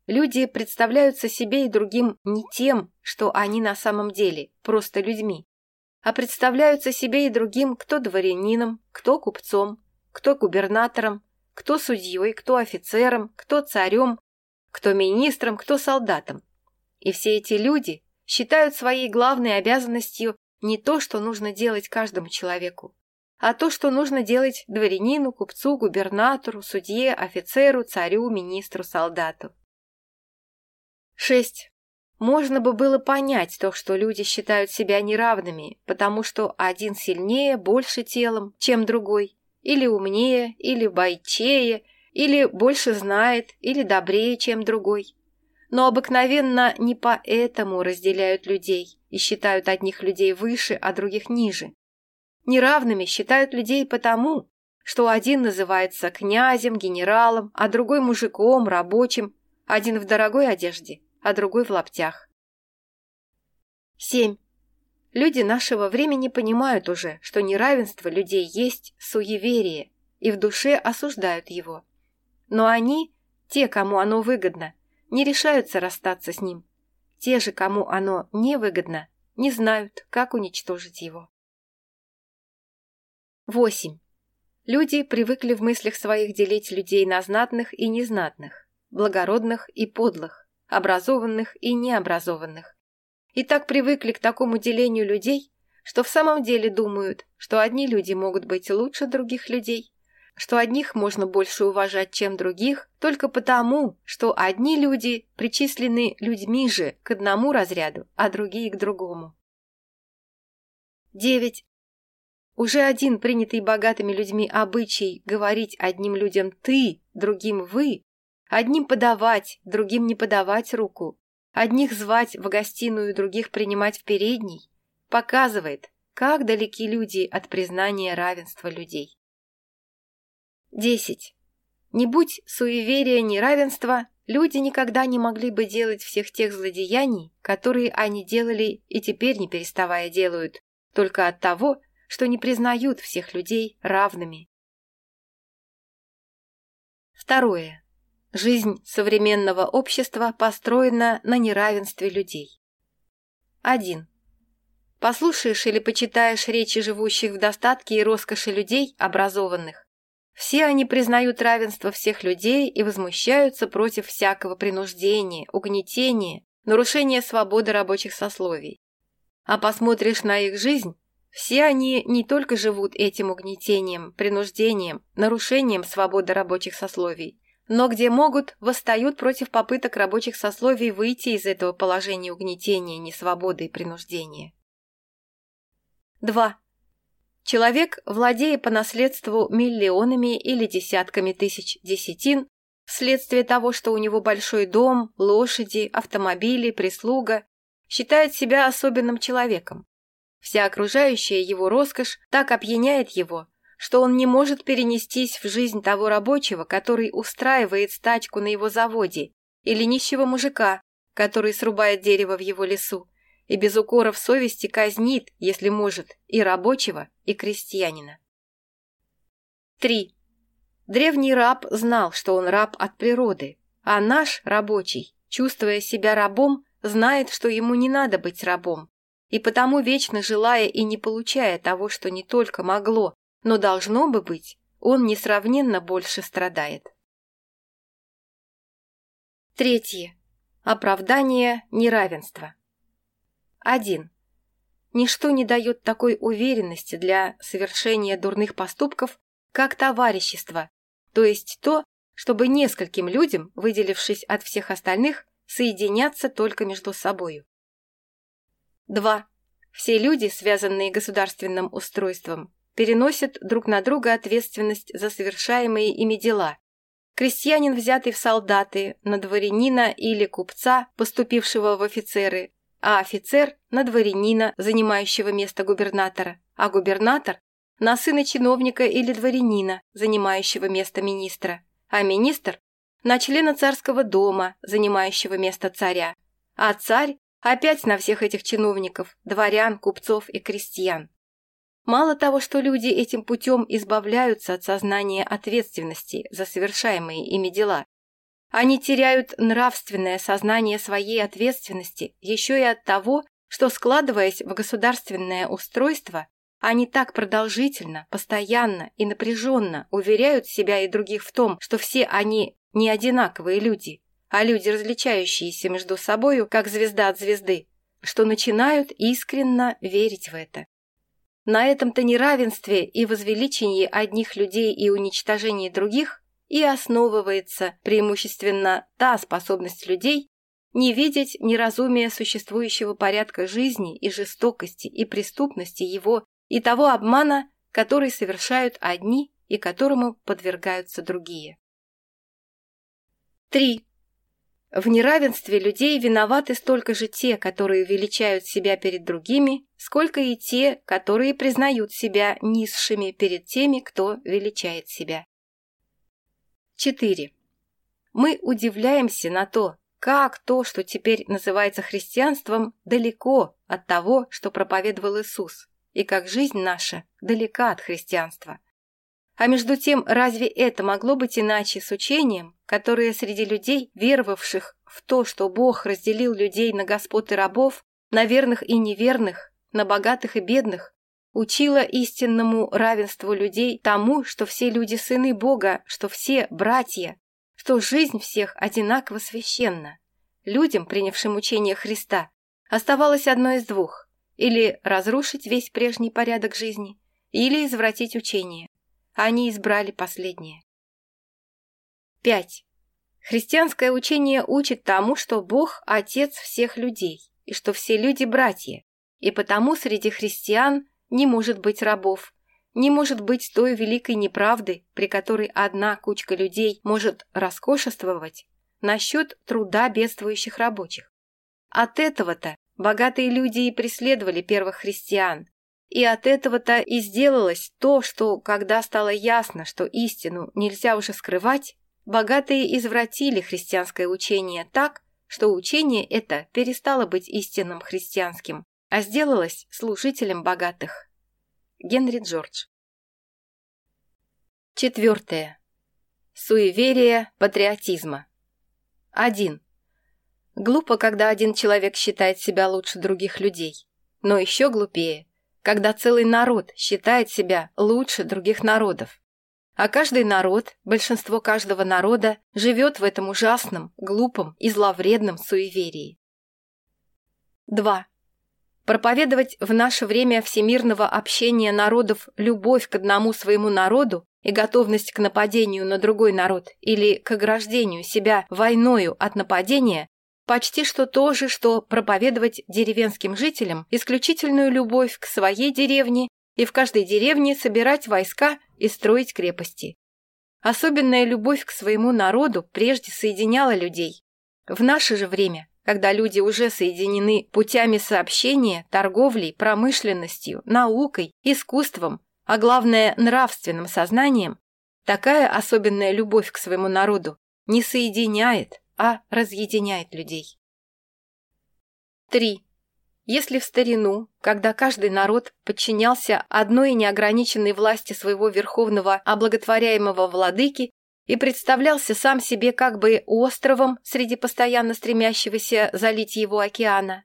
Люди представляются себе и другим не тем, что они на самом деле, просто людьми, а представляются себе и другим кто дворянином, кто купцом, кто губернатором, кто судьей, кто офицером, кто царем, кто министром, кто солдатом. И все эти люди считают своей главной обязанностью не то, что нужно делать каждому человеку, а то, что нужно делать дворянину, купцу, губернатору, судье, офицеру, царю, министру, солдату. 6. Можно бы было понять то, что люди считают себя неравными, потому что один сильнее, больше телом, чем другой, или умнее, или бойчее, или больше знает, или добрее, чем другой. Но обыкновенно не поэтому разделяют людей и считают одних людей выше, а других ниже. Неравными считают людей потому, что один называется князем, генералом, а другой мужиком, рабочим, один в дорогой одежде, а другой в лаптях. 7. Люди нашего времени понимают уже, что неравенство людей есть суеверие, и в душе осуждают его. Но они, те, кому оно выгодно, не решаются расстаться с ним. Те же, кому оно невыгодно, не знают, как уничтожить его. 8. Люди привыкли в мыслях своих делить людей на знатных и незнатных, благородных и подлых, образованных и необразованных. И так привыкли к такому делению людей, что в самом деле думают, что одни люди могут быть лучше других людей, что одних можно больше уважать, чем других, только потому, что одни люди причислены людьми же к одному разряду, а другие к другому. 9. Уже один принятый богатыми людьми обычай говорить одним людям «ты», другим «вы», одним подавать, другим не подавать руку, одних звать в гостиную, других принимать в передней, показывает, как далеки люди от признания равенства людей. Десять. Не будь суеверия, неравенства, люди никогда не могли бы делать всех тех злодеяний, которые они делали и теперь не переставая делают, только от того, что не признают всех людей равными. Второе. Жизнь современного общества построена на неравенстве людей. 1. Послушаешь или почитаешь речи живущих в достатке и роскоши людей, образованных, все они признают равенство всех людей и возмущаются против всякого принуждения, угнетения, нарушения свободы рабочих сословий. А посмотришь на их жизнь, все они не только живут этим угнетением, принуждением, нарушением свободы рабочих сословий, но где могут, восстают против попыток рабочих сословий выйти из этого положения угнетения, несвободы и принуждения. 2. Человек, владея по наследству миллионами или десятками тысяч десятин, вследствие того, что у него большой дом, лошади, автомобили, прислуга, считает себя особенным человеком. Вся окружающая его роскошь так опьяняет его, что он не может перенестись в жизнь того рабочего, который устраивает стачку на его заводе, или нищего мужика, который срубает дерево в его лесу, и без укора в совести казнит, если может, и рабочего, и крестьянина. 3. Древний раб знал, что он раб от природы, а наш рабочий, чувствуя себя рабом, знает, что ему не надо быть рабом, и потому, вечно желая и не получая того, что не только могло, но должно бы быть, он несравненно больше страдает. Третье. Оправдание неравенства. 1. Ничто не дает такой уверенности для совершения дурных поступков, как товарищество, то есть то, чтобы нескольким людям, выделившись от всех остальных, соединяться только между собою. 2. Все люди, связанные государственным устройством, переносят друг на друга ответственность за совершаемые ими дела. Крестьянин, взятый в солдаты, на дворянина или купца, поступившего в офицеры, а офицер на дворянина, занимающего место губернатора, а губернатор на сына чиновника или дворянина, занимающего место министра, а министр на члена царского дома, занимающего место царя, а царь опять на всех этих чиновников, дворян, купцов и крестьян. Мало того, что люди этим путем избавляются от сознания ответственности за совершаемые ими дела, Они теряют нравственное сознание своей ответственности еще и от того, что, складываясь в государственное устройство, они так продолжительно, постоянно и напряженно уверяют себя и других в том, что все они не одинаковые люди, а люди, различающиеся между собою, как звезда от звезды, что начинают искренно верить в это. На этом-то неравенстве и возвеличении одних людей и уничтожении других и основывается преимущественно та способность людей не видеть неразумия существующего порядка жизни и жестокости и преступности его и того обмана, который совершают одни и которому подвергаются другие. 3. В неравенстве людей виноваты столько же те, которые величают себя перед другими, сколько и те, которые признают себя низшими перед теми, кто величает себя. 4. Мы удивляемся на то, как то, что теперь называется христианством, далеко от того, что проповедовал Иисус, и как жизнь наша далека от христианства. А между тем, разве это могло быть иначе с учением, которое среди людей, веровавших в то, что Бог разделил людей на господ и рабов, на верных и неверных, на богатых и бедных, Учила истинному равенству людей тому, что все люди сыны Бога, что все братья, что жизнь всех одинаково священна. Людям, принявшим учение Христа, оставалось одно из двух – или разрушить весь прежний порядок жизни, или извратить учение. Они избрали последнее. 5. Христианское учение учит тому, что Бог – Отец всех людей, и что все люди – братья, и потому среди христиан не может быть рабов, не может быть той великой неправды, при которой одна кучка людей может роскошествовать насчет труда бедствующих рабочих. От этого-то богатые люди и преследовали первых христиан, и от этого-то и сделалось то, что, когда стало ясно, что истину нельзя уже скрывать, богатые извратили христианское учение так, что учение это перестало быть истинным христианским, а сделалось служителем богатых. Генри Джордж. Четвертое. Суеверие патриотизма. 1. Глупо, когда один человек считает себя лучше других людей. Но еще глупее, когда целый народ считает себя лучше других народов. А каждый народ, большинство каждого народа, живет в этом ужасном, глупом и зловредном суеверии. 2. проповедовать в наше время всемирного общения народов любовь к одному своему народу и готовность к нападению на другой народ или к ограждению себя войною от нападения почти что то же, что проповедовать деревенским жителям исключительную любовь к своей деревне и в каждой деревне собирать войска и строить крепости. Особенная любовь к своему народу прежде соединяла людей. В наше же время когда люди уже соединены путями сообщения, торговлей, промышленностью, наукой, искусством, а главное нравственным сознанием, такая особенная любовь к своему народу не соединяет, а разъединяет людей. 3. Если в старину, когда каждый народ подчинялся одной неограниченной власти своего верховного облаготворяемого владыки, и представлялся сам себе как бы островом среди постоянно стремящегося залить его океана.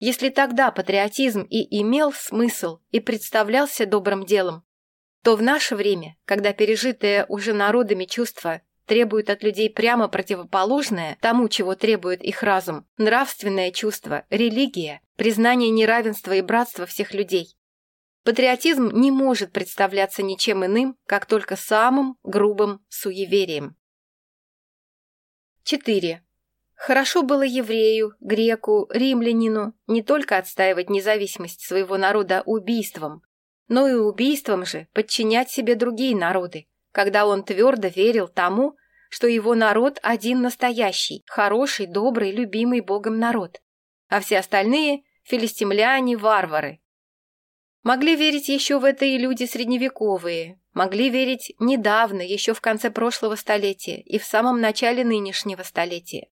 Если тогда патриотизм и имел смысл и представлялся добрым делом, то в наше время, когда пережитое уже народами чувство требует от людей прямо противоположное тому, чего требует их разум, нравственное чувство, религия, признание неравенства и братства всех людей, Патриотизм не может представляться ничем иным, как только самым грубым суеверием. 4. Хорошо было еврею, греку, римлянину не только отстаивать независимость своего народа убийством, но и убийством же подчинять себе другие народы, когда он твердо верил тому, что его народ один настоящий, хороший, добрый, любимый Богом народ, а все остальные – филистимляне, варвары, Могли верить еще в это и люди средневековые, могли верить недавно, еще в конце прошлого столетия и в самом начале нынешнего столетия.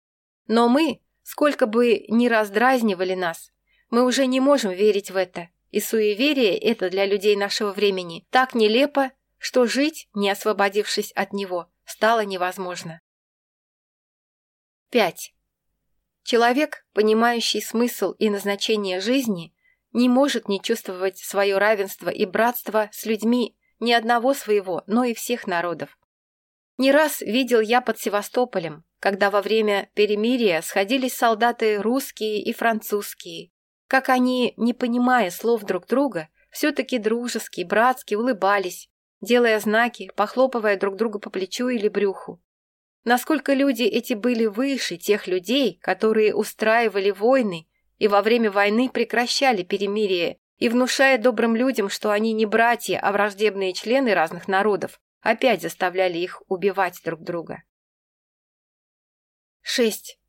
Но мы, сколько бы ни раздразнивали нас, мы уже не можем верить в это, и суеверие это для людей нашего времени так нелепо, что жить, не освободившись от него, стало невозможно. 5. Человек, понимающий смысл и назначение жизни, не может не чувствовать свое равенство и братство с людьми ни одного своего, но и всех народов. Не раз видел я под Севастополем, когда во время перемирия сходились солдаты русские и французские, как они, не понимая слов друг друга, все-таки дружески, братски улыбались, делая знаки, похлопывая друг друга по плечу или брюху. Насколько люди эти были выше тех людей, которые устраивали войны и во время войны прекращали перемирие и внушая добрым людям, что они не братья, а враждебные члены разных народов, опять заставляли их убивать друг друга. 6.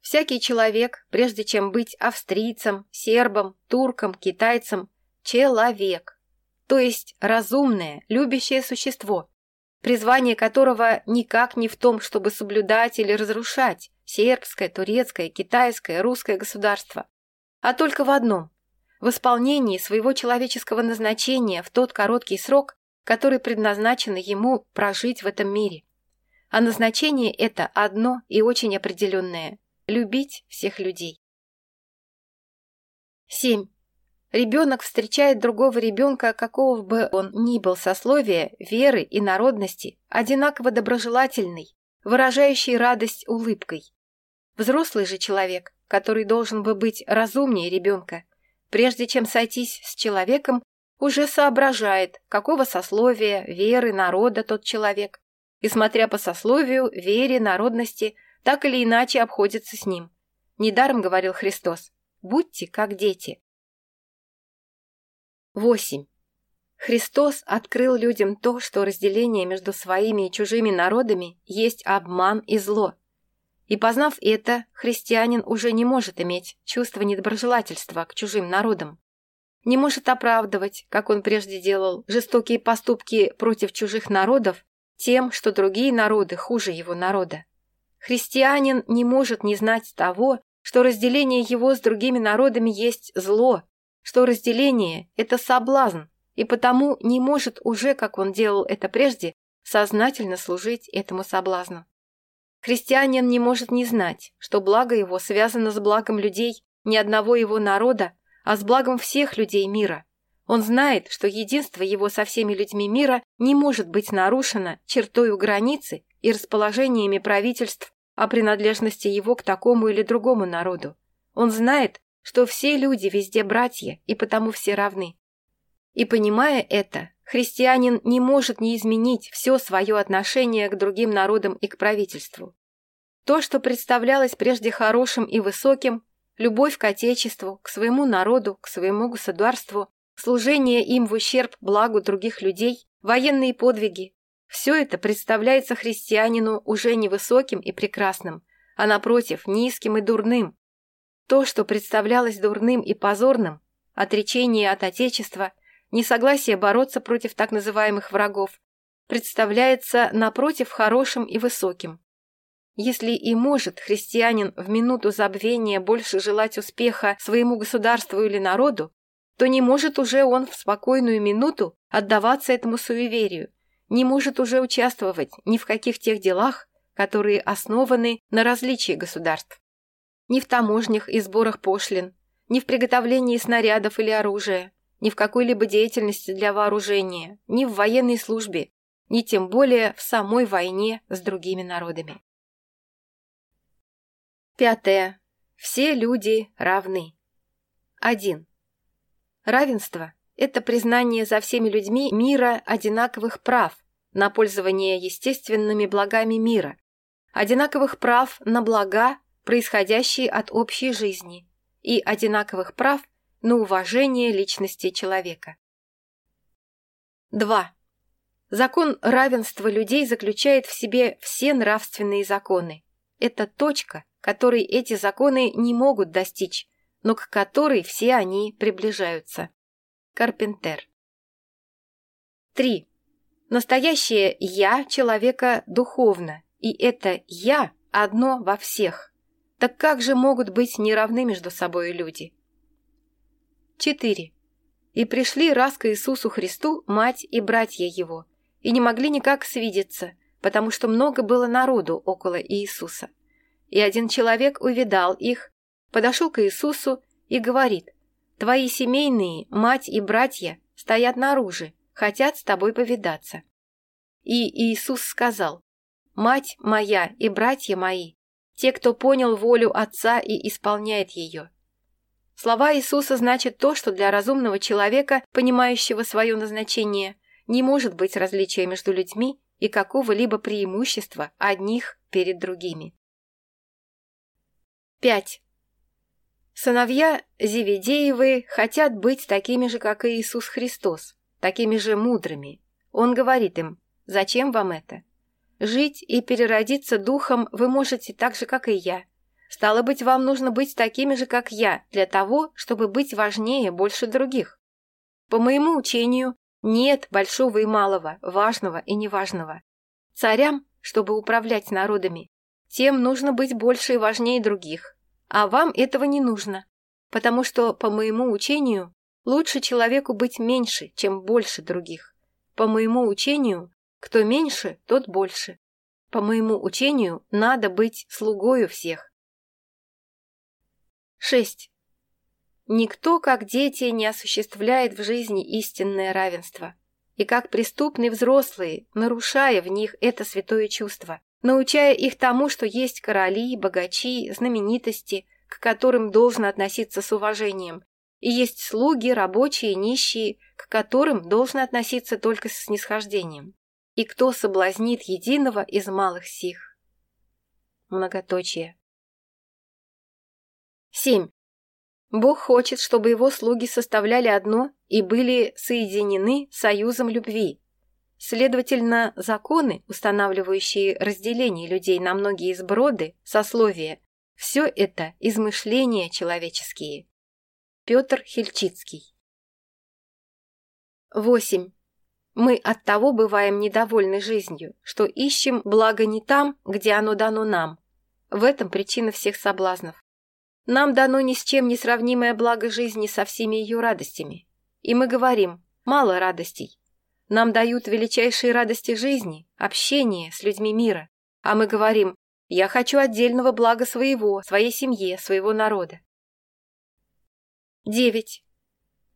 Всякий человек, прежде чем быть австрийцем, сербом, турком, китайцем, человек, то есть разумное, любящее существо, призвание которого никак не в том, чтобы соблюдать или разрушать, сербское, турецкое, китайское, русское государство, а только в одном – в исполнении своего человеческого назначения в тот короткий срок, который предназначено ему прожить в этом мире. А назначение это одно и очень определенное – любить всех людей. 7. Ребенок встречает другого ребенка, какого бы он ни был сословия, веры и народности, одинаково доброжелательный, выражающий радость улыбкой. Взрослый же человек, который должен бы быть разумнее ребенка, прежде чем сойтись с человеком, уже соображает, какого сословия, веры, народа тот человек, и, смотря по сословию, вере, народности, так или иначе обходится с ним. Недаром говорил Христос «Будьте как дети». 8. Христос открыл людям то, что разделение между своими и чужими народами есть обман и зло. И познав это, христианин уже не может иметь чувство недоброжелательства к чужим народам. Не может оправдывать, как он прежде делал, жестокие поступки против чужих народов тем, что другие народы хуже его народа. Христианин не может не знать того, что разделение его с другими народами есть зло, что разделение – это соблазн, и потому не может уже, как он делал это прежде, сознательно служить этому соблазну. Христианин не может не знать, что благо его связано с благом людей, не одного его народа, а с благом всех людей мира. Он знает, что единство его со всеми людьми мира не может быть нарушено чертою границы и расположениями правительств о принадлежности его к такому или другому народу. Он знает, что все люди везде братья и потому все равны. И понимая это, Христианин не может не изменить все свое отношение к другим народам и к правительству. То, что представлялось прежде хорошим и высоким, любовь к Отечеству, к своему народу, к своему государству, служение им в ущерб благу других людей, военные подвиги – все это представляется христианину уже не высоким и прекрасным, а напротив – низким и дурным. То, что представлялось дурным и позорным, отречение от Отечества – несогласие бороться против так называемых врагов, представляется напротив хорошим и высоким. Если и может христианин в минуту забвения больше желать успеха своему государству или народу, то не может уже он в спокойную минуту отдаваться этому суеверию, не может уже участвовать ни в каких тех делах, которые основаны на различии государств. Ни в таможнях и сборах пошлин, ни в приготовлении снарядов или оружия, ни в какой-либо деятельности для вооружения, ни в военной службе, ни тем более в самой войне с другими народами. Пятое. Все люди равны. 1. Равенство – это признание за всеми людьми мира одинаковых прав на пользование естественными благами мира, одинаковых прав на блага, происходящие от общей жизни, и одинаковых прав на уважение личности человека. 2. Закон равенства людей заключает в себе все нравственные законы. Это точка, которой эти законы не могут достичь, но к которой все они приближаются. Карпентер. 3. Настоящее «я» человека духовно, и это «я» одно во всех. Так как же могут быть неравны между собой люди? 4. И пришли раз к Иисусу Христу мать и братья его, и не могли никак свидеться, потому что много было народу около Иисуса. И один человек увидал их, подошел к Иисусу и говорит, «Твои семейные, мать и братья, стоят наружу, хотят с тобой повидаться». И Иисус сказал, «Мать моя и братья мои, те, кто понял волю Отца и исполняет ее, Слова Иисуса значат то, что для разумного человека, понимающего свое назначение, не может быть различия между людьми и какого-либо преимущества одних перед другими. 5. Сыновья Зеведеевы хотят быть такими же, как и Иисус Христос, такими же мудрыми. Он говорит им, зачем вам это? Жить и переродиться духом вы можете так же, как и я – Стало быть, вам нужно быть такими же, как я, для того, чтобы быть важнее больше других. По моему учению, нет большого и малого, важного и неважного. Царям, чтобы управлять народами, тем нужно быть больше и важнее других. А вам этого не нужно, потому что, по моему учению, лучше человеку быть меньше, чем больше других. По моему учению, кто меньше, тот больше. По моему учению, надо быть слугою всех. 6. Никто, как дети, не осуществляет в жизни истинное равенство. И как преступные взрослые, нарушая в них это святое чувство, научая их тому, что есть короли, богачи, знаменитости, к которым должно относиться с уважением, и есть слуги, рабочие, нищие, к которым должно относиться только с снисхождением. И кто соблазнит единого из малых сих? Многоточие. 7. Бог хочет, чтобы его слуги составляли одно и были соединены союзом любви. Следовательно, законы, устанавливающие разделение людей на многие сброды, сословия, все это измышления человеческие. Петр Хильчицкий 8. Мы оттого бываем недовольны жизнью, что ищем благо не там, где оно дано нам. В этом причина всех соблазнов. Нам дано ни с чем не сравнимое благо жизни со всеми ее радостями. И мы говорим, мало радостей. Нам дают величайшие радости жизни, общение с людьми мира, а мы говорим «я хочу отдельного блага своего, своей семье, своего народа». 9.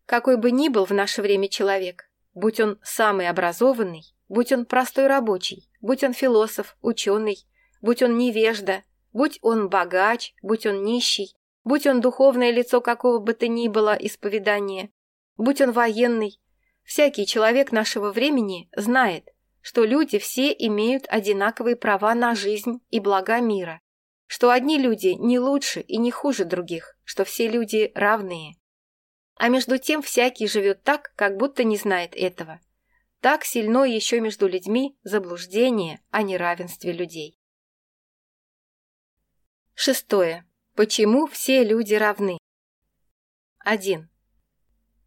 Какой бы ни был в наше время человек, будь он самый образованный, будь он простой рабочий, будь он философ, ученый, будь он невежда, будь он богач, будь он нищий, будь он духовное лицо какого бы то ни было исповедания, будь он военный, всякий человек нашего времени знает, что люди все имеют одинаковые права на жизнь и блага мира, что одни люди не лучше и не хуже других, что все люди равные. А между тем всякий живет так, как будто не знает этого. Так сильно еще между людьми заблуждение о неравенстве людей. Шестое. Почему все люди равны? 1.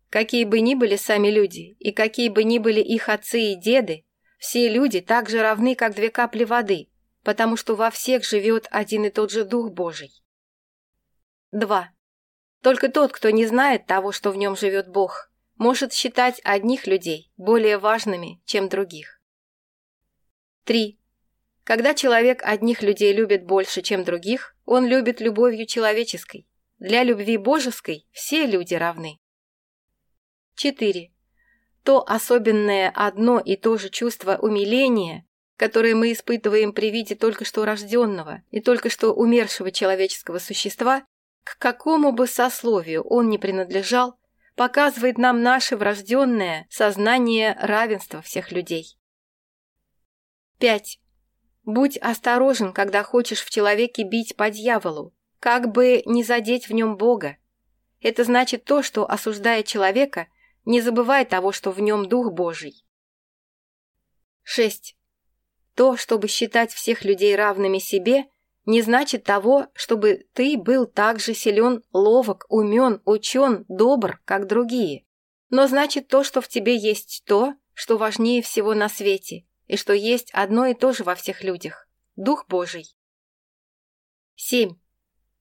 Какие бы ни были сами люди, и какие бы ни были их отцы и деды, все люди так же равны, как две капли воды, потому что во всех живет один и тот же Дух Божий. 2. Только тот, кто не знает того, что в нем живет Бог, может считать одних людей более важными, чем других. 3. Когда человек одних людей любит больше, чем других, он любит любовью человеческой. Для любви божеской все люди равны. 4. То особенное одно и то же чувство умиления, которое мы испытываем при виде только что рожденного и только что умершего человеческого существа, к какому бы сословию он ни принадлежал, показывает нам наше врожденное сознание равенства всех людей. 5. Будь осторожен, когда хочешь в человеке бить по дьяволу, как бы не задеть в нем Бога. Это значит то, что, осуждая человека, не забывай того, что в нем Дух Божий. 6. То, чтобы считать всех людей равными себе, не значит того, чтобы ты был так же силен, ловок, умен, учен, добр, как другие. Но значит то, что в тебе есть то, что важнее всего на свете, и и что есть одно и то же во всех людях – Дух Божий. 7.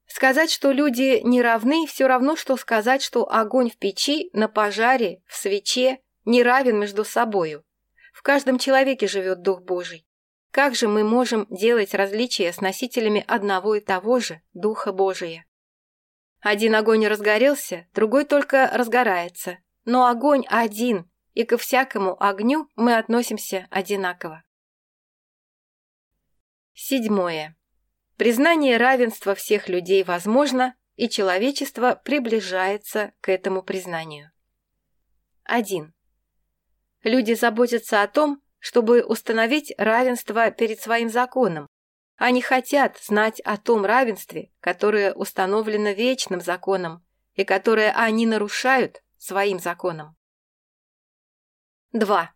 Сказать, что люди не равны, все равно, что сказать, что огонь в печи, на пожаре, в свече не равен между собою. В каждом человеке живет Дух Божий. Как же мы можем делать различия с носителями одного и того же Духа Божия? Один огонь разгорелся, другой только разгорается. Но огонь один, и ко всякому огню мы относимся одинаково. Седьмое. Признание равенства всех людей возможно, и человечество приближается к этому признанию. 1. Люди заботятся о том, чтобы установить равенство перед своим законом. Они хотят знать о том равенстве, которое установлено вечным законом, и которое они нарушают своим законом. 2.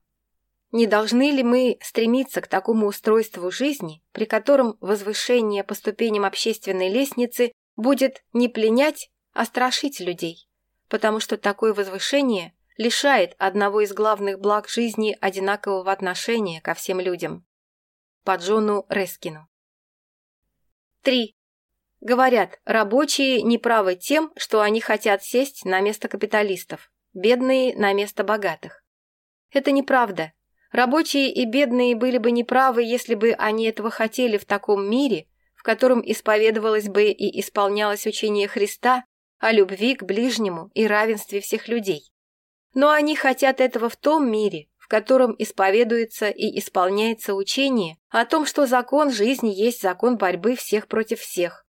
Не должны ли мы стремиться к такому устройству жизни, при котором возвышение по ступеням общественной лестницы будет не пленять, а страшить людей, потому что такое возвышение лишает одного из главных благ жизни одинакового отношения ко всем людям. По Джону Рескину. 3. Говорят, рабочие неправы тем, что они хотят сесть на место капиталистов, бедные на место богатых. Это неправда. Рабочие и бедные были бы неправы, если бы они этого хотели в таком мире, в котором исповедовалось бы и исполнялось учение Христа о любви к ближнему и равенстве всех людей. Но они хотят этого в том мире, в котором исповедуется и исполняется учение о том, что закон жизни есть закон борьбы всех против всех.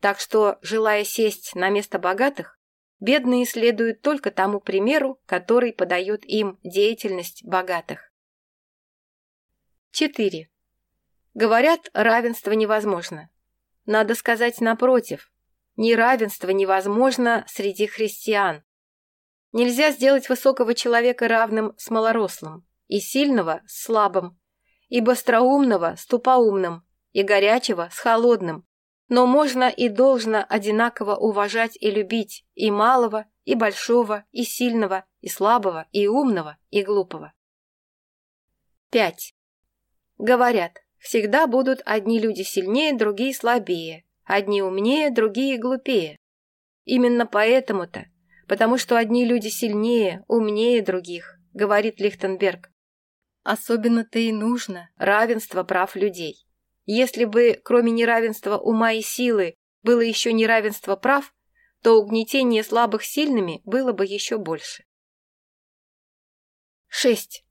Так что, желая сесть на место богатых, бедные следуют только тому примеру, который подает им деятельность богатых. 4. Говорят, равенство невозможно. Надо сказать напротив, неравенство невозможно среди христиан. Нельзя сделать высокого человека равным с малорослым, и сильного с слабым, и быстроумного с тупоумным, и горячего с холодным, но можно и должно одинаково уважать и любить и малого, и большого, и сильного, и слабого, и умного, и глупого. 5. Говорят, всегда будут одни люди сильнее, другие слабее, одни умнее, другие глупее. Именно поэтому-то, потому что одни люди сильнее, умнее других, говорит Лихтенберг. Особенно-то и нужно равенство прав людей. Если бы, кроме неравенства ума и силы, было еще неравенство прав, то угнетение слабых сильными было бы еще больше. 6.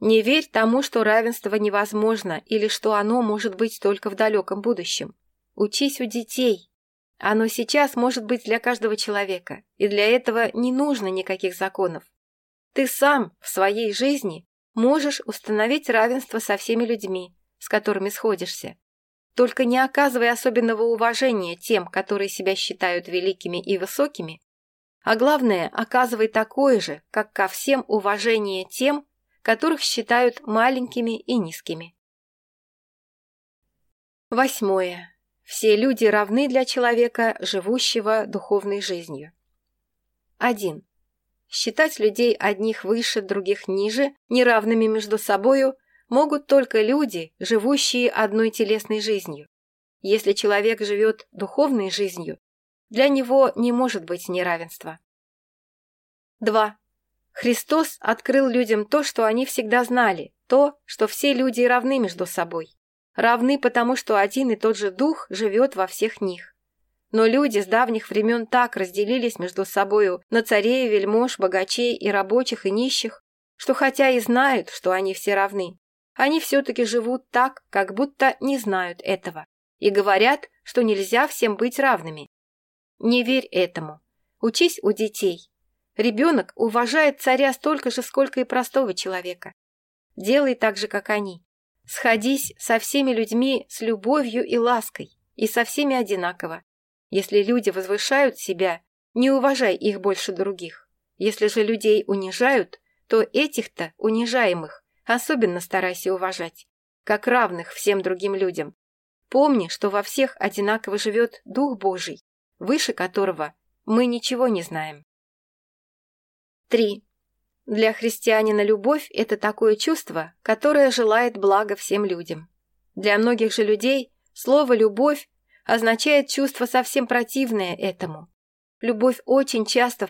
Не верь тому, что равенство невозможно или что оно может быть только в далеком будущем. Учись у детей. Оно сейчас может быть для каждого человека, и для этого не нужно никаких законов. Ты сам в своей жизни можешь установить равенство со всеми людьми, с которыми сходишься. Только не оказывай особенного уважения тем, которые себя считают великими и высокими, а главное, оказывай такое же, как ко всем уважение тем, которых считают маленькими и низкими. Восьмое. Все люди равны для человека, живущего духовной жизнью. 1. Считать людей одних выше, других ниже, неравными между собою, могут только люди, живущие одной телесной жизнью. Если человек живет духовной жизнью, для него не может быть неравенства. 2. Христос открыл людям то, что они всегда знали, то, что все люди равны между собой. Равны потому, что один и тот же дух живет во всех них. Но люди с давних времен так разделились между собою на царей, вельмож, богачей и рабочих и нищих, что хотя и знают, что они все равны, они все-таки живут так, как будто не знают этого, и говорят, что нельзя всем быть равными. Не верь этому. Учись у детей. Ребенок уважает царя столько же, сколько и простого человека. Делай так же, как они. Сходись со всеми людьми с любовью и лаской, и со всеми одинаково. Если люди возвышают себя, не уважай их больше других. Если же людей унижают, то этих-то унижаемых особенно старайся уважать, как равных всем другим людям. Помни, что во всех одинаково живет Дух Божий, выше которого мы ничего не знаем. 3. Для христианина любовь – это такое чувство, которое желает блага всем людям. Для многих же людей слово «любовь» означает чувство совсем противное этому. Любовь очень часто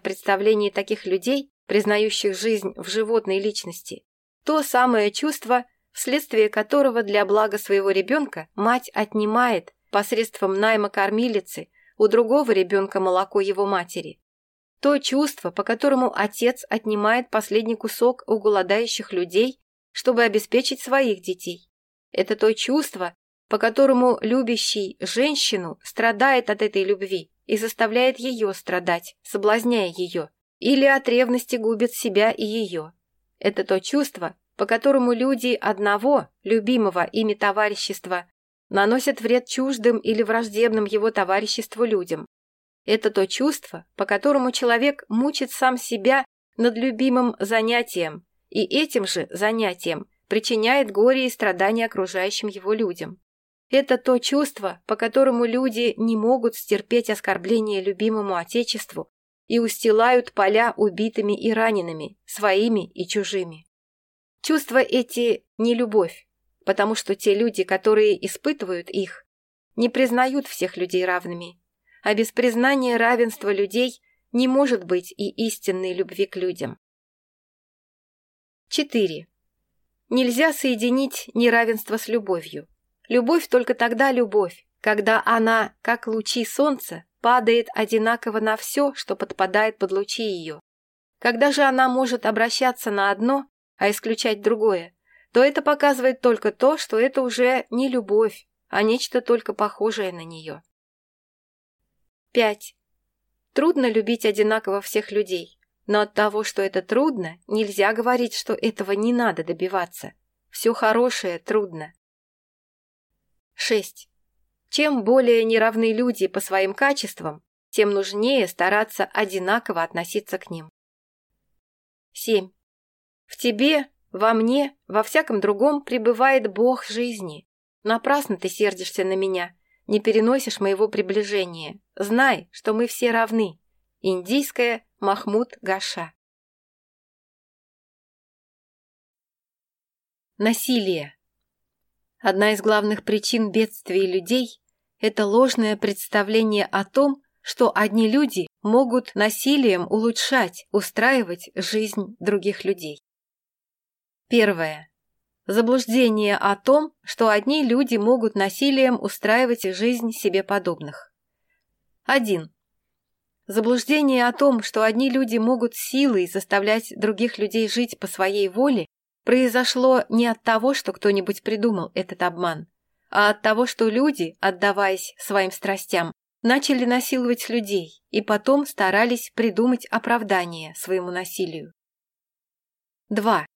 в представлении таких людей, признающих жизнь в животной личности, то самое чувство, вследствие которого для блага своего ребенка мать отнимает посредством найма кормилицы у другого ребенка молоко его матери. То чувство, по которому отец отнимает последний кусок у голодающих людей, чтобы обеспечить своих детей. Это то чувство, по которому любящий женщину страдает от этой любви и заставляет ее страдать, соблазняя ее, или от ревности губит себя и ее. Это то чувство, по которому люди одного, любимого ими товарищества, наносят вред чуждым или враждебным его товариществу людям. Это то чувство, по которому человек мучит сам себя над любимым занятием и этим же занятием причиняет горе и страдания окружающим его людям. Это то чувство, по которому люди не могут стерпеть оскорбление любимому Отечеству и устилают поля убитыми и ранеными, своими и чужими. Чувства эти не любовь, потому что те люди, которые испытывают их, не признают всех людей равными, а без признания равенства людей не может быть и истинной любви к людям. 4. Нельзя соединить неравенство с любовью. Любовь только тогда любовь, когда она, как лучи солнца, падает одинаково на все, что подпадает под лучи ее. Когда же она может обращаться на одно, а исключать другое, то это показывает только то, что это уже не любовь, а нечто только похожее на нее. 5. Трудно любить одинаково всех людей, но от того, что это трудно, нельзя говорить, что этого не надо добиваться. Все хорошее трудно. 6. Чем более неравны люди по своим качествам, тем нужнее стараться одинаково относиться к ним. 7. В тебе, во мне, во всяком другом пребывает Бог жизни. Напрасно ты сердишься на меня, не переносишь моего приближения. Знай, что мы все равны. Индийская Махмуд Гаша. Насилие. Одна из главных причин бедствий людей – это ложное представление о том, что одни люди могут насилием улучшать, устраивать жизнь других людей. Первое. Заблуждение о том, что одни люди могут насилием устраивать жизнь себе подобных. 1. Заблуждение о том, что одни люди могут силой заставлять других людей жить по своей воле произошло не от того, что кто-нибудь придумал этот обман, а от того, что люди, отдаваясь своим страстям, начали насиловать людей и потом старались придумать оправдание своему насилию. 2.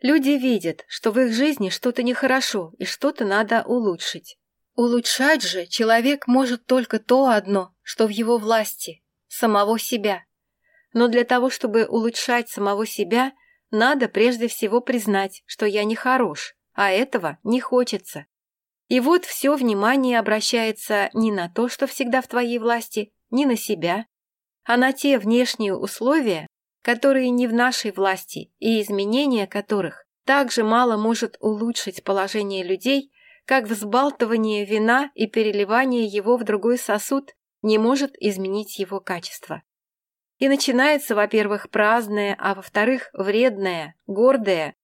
Люди видят, что в их жизни что-то нехорошо и что-то надо улучшить. Улучшать же человек может только то одно, что в его власти – самого себя. Но для того, чтобы улучшать самого себя, Надо прежде всего признать, что я не хорош, а этого не хочется. И вот все внимание обращается не на то, что всегда в твоей власти, не на себя, а на те внешние условия, которые не в нашей власти и изменения которых также мало может улучшить положение людей, как взбалтывание вина и переливание его в другой сосуд не может изменить его качество. И начинается, во-первых, праздное, а во-вторых, вредное, гордое.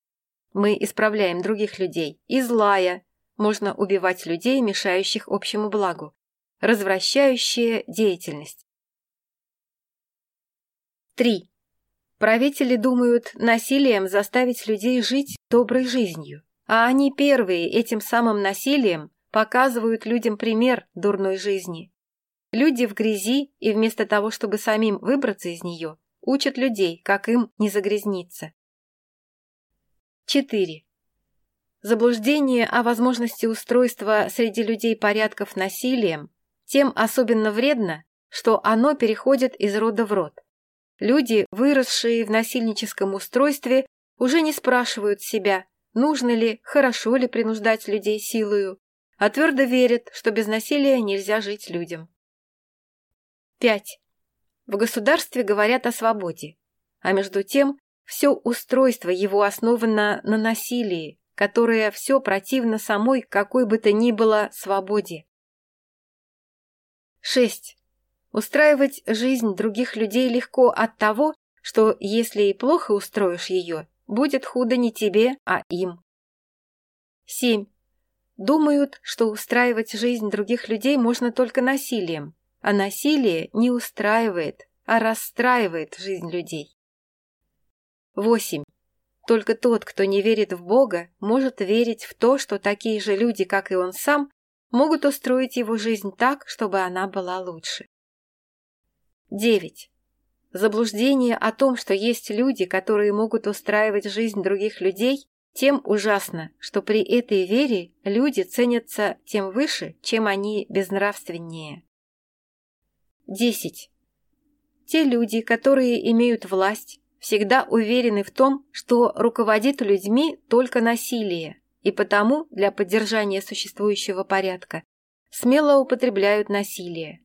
Мы исправляем других людей. И злая. Можно убивать людей, мешающих общему благу. Развращающая деятельность. 3. Правители думают насилием заставить людей жить доброй жизнью, а они первые этим самым насилием показывают людям пример дурной жизни. Люди в грязи, и вместо того, чтобы самим выбраться из нее, учат людей, как им не загрязниться. 4. Заблуждение о возможности устройства среди людей порядков насилием тем особенно вредно, что оно переходит из рода в род. Люди, выросшие в насильническом устройстве, уже не спрашивают себя, нужно ли, хорошо ли принуждать людей силою, а твердо верят, что без насилия нельзя жить людям. 5. В государстве говорят о свободе, а между тем все устройство его основано на насилии, которое все противно самой какой бы то ни было свободе. 6. Устраивать жизнь других людей легко от того, что если и плохо устроишь ее, будет худо не тебе, а им. 7. Думают, что устраивать жизнь других людей можно только насилием, а насилие не устраивает, а расстраивает жизнь людей. 8. Только тот, кто не верит в Бога, может верить в то, что такие же люди, как и он сам, могут устроить его жизнь так, чтобы она была лучше. 9. Заблуждение о том, что есть люди, которые могут устраивать жизнь других людей, тем ужасно, что десять Те люди, которые имеют власть, всегда уверены в том, что руководит людьми только насилие, и потому для поддержания существующего порядка смело употребляют насилие.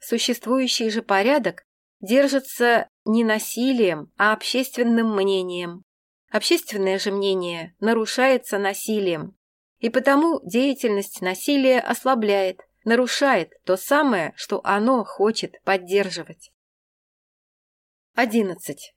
Существующий же порядок держится не насилием, а общественным мнением. Общественное же мнение нарушается насилием, и потому деятельность насилия ослабляет – нарушает то самое, что оно хочет поддерживать. 11.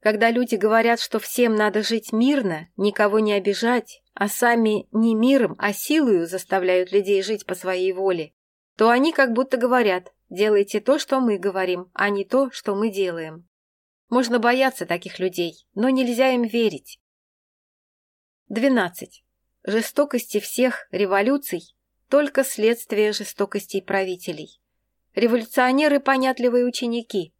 Когда люди говорят, что всем надо жить мирно, никого не обижать, а сами не миром, а силою заставляют людей жить по своей воле, то они как будто говорят «делайте то, что мы говорим, а не то, что мы делаем». Можно бояться таких людей, но нельзя им верить. 12. Жестокости всех революций только следствие жестокостей правителей. Революционеры – понятливые ученики.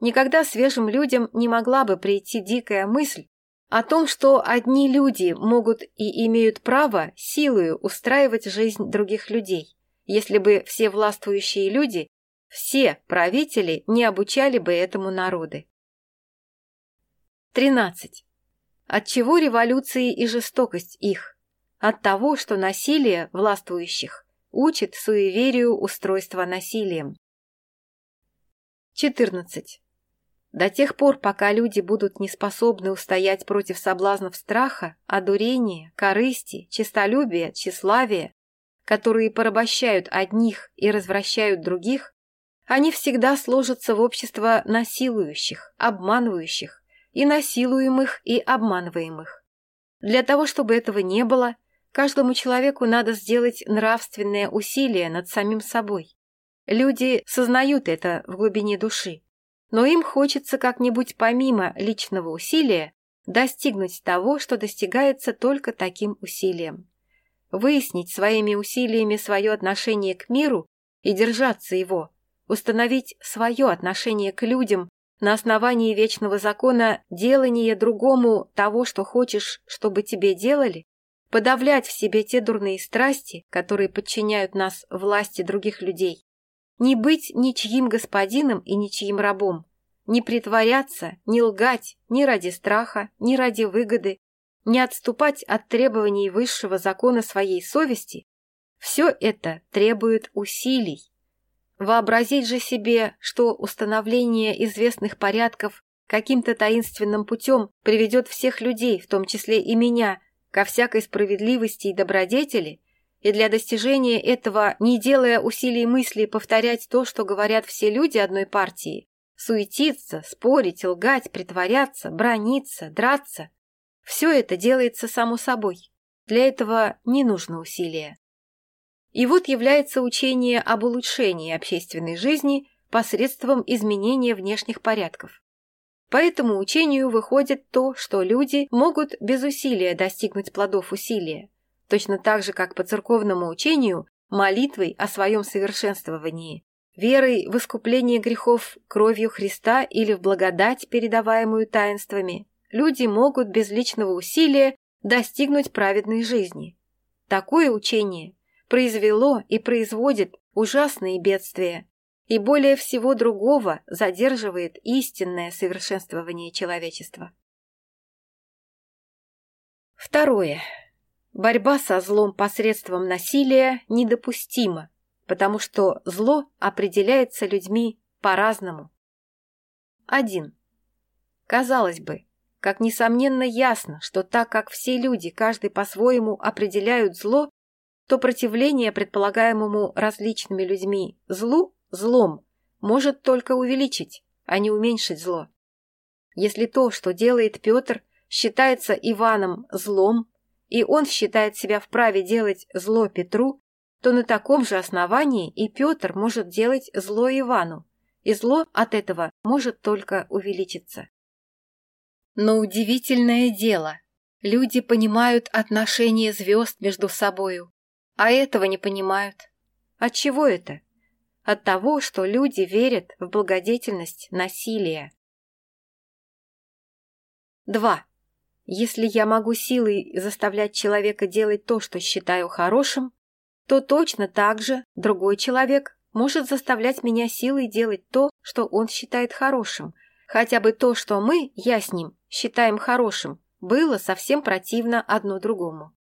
Никогда свежим людям не могла бы прийти дикая мысль о том, что одни люди могут и имеют право силою устраивать жизнь других людей если бы все властвующие люди, все правители не обучали бы этому народы. 13. От чего революции и жестокость их? от того, что насилие властвующих учит суеверию устройства насилием. 14. До тех пор, пока люди будут не способны устоять против соблазнов страха, одурения, корысти, честолюбия, тщеславия, которые порабощают одних и развращают других, они всегда сложатся в общество насилующих, обманывающих, и насилуемых, и обманываемых. Для того, чтобы этого не было – каждому человеку надо сделать нравственное усилие над самим собой. Люди сознают это в глубине души, но им хочется как-нибудь помимо личного усилия достигнуть того, что достигается только таким усилием. Выяснить своими усилиями свое отношение к миру и держаться его, установить свое отношение к людям на основании вечного закона делания другому того, что хочешь, чтобы тебе делали, подавлять в себе те дурные страсти, которые подчиняют нас власти других людей. Не быть ничьим господином и ничьим рабом, не притворяться, не лгать ни ради страха, ни ради выгоды, не отступать от требований высшего закона своей совести, все это требует усилий. Вообразить же себе, что установление известных порядков каким-то таинственным путем приведет всех людей, в том числе и меня, Ко всякой справедливости и добродетели и для достижения этого, не делая усилий мысли повторять то, что говорят все люди одной партии, суетиться, спорить, лгать, притворяться, брониться, драться, все это делается само собой. Для этого не нужно усилия. И вот является учение об улучшении общественной жизни посредством изменения внешних порядков. Поэтому учению выходит то, что люди могут без усилия достигнуть плодов усилия, точно так же, как по церковному учению, молитвой о своем совершенствовании, верой в искупление грехов кровью Христа или в благодать, передаваемую таинствами, люди могут без личного усилия достигнуть праведной жизни. Такое учение произвело и производит ужасные бедствия, и более всего другого задерживает истинное совершенствование человечества. Второе. Борьба со злом посредством насилия недопустима, потому что зло определяется людьми по-разному. 1. Казалось бы, как несомненно ясно, что так как все люди, каждый по-своему определяют зло, то противление предполагаемому различными людьми злу злом может только увеличить, а не уменьшить зло. Если то, что делает Петр, считается Иваном злом, и он считает себя вправе делать зло Петру, то на таком же основании и Петр может делать зло Ивану, и зло от этого может только увеличиться. Но удивительное дело, люди понимают отношения звезд между собою, а этого не понимают. От чего это? от того, что люди верят в благодетельность насилия. 2. Если я могу силой заставлять человека делать то, что считаю хорошим, то точно так же другой человек может заставлять меня силой делать то, что он считает хорошим. Хотя бы то, что мы, я с ним, считаем хорошим, было совсем противно одно другому.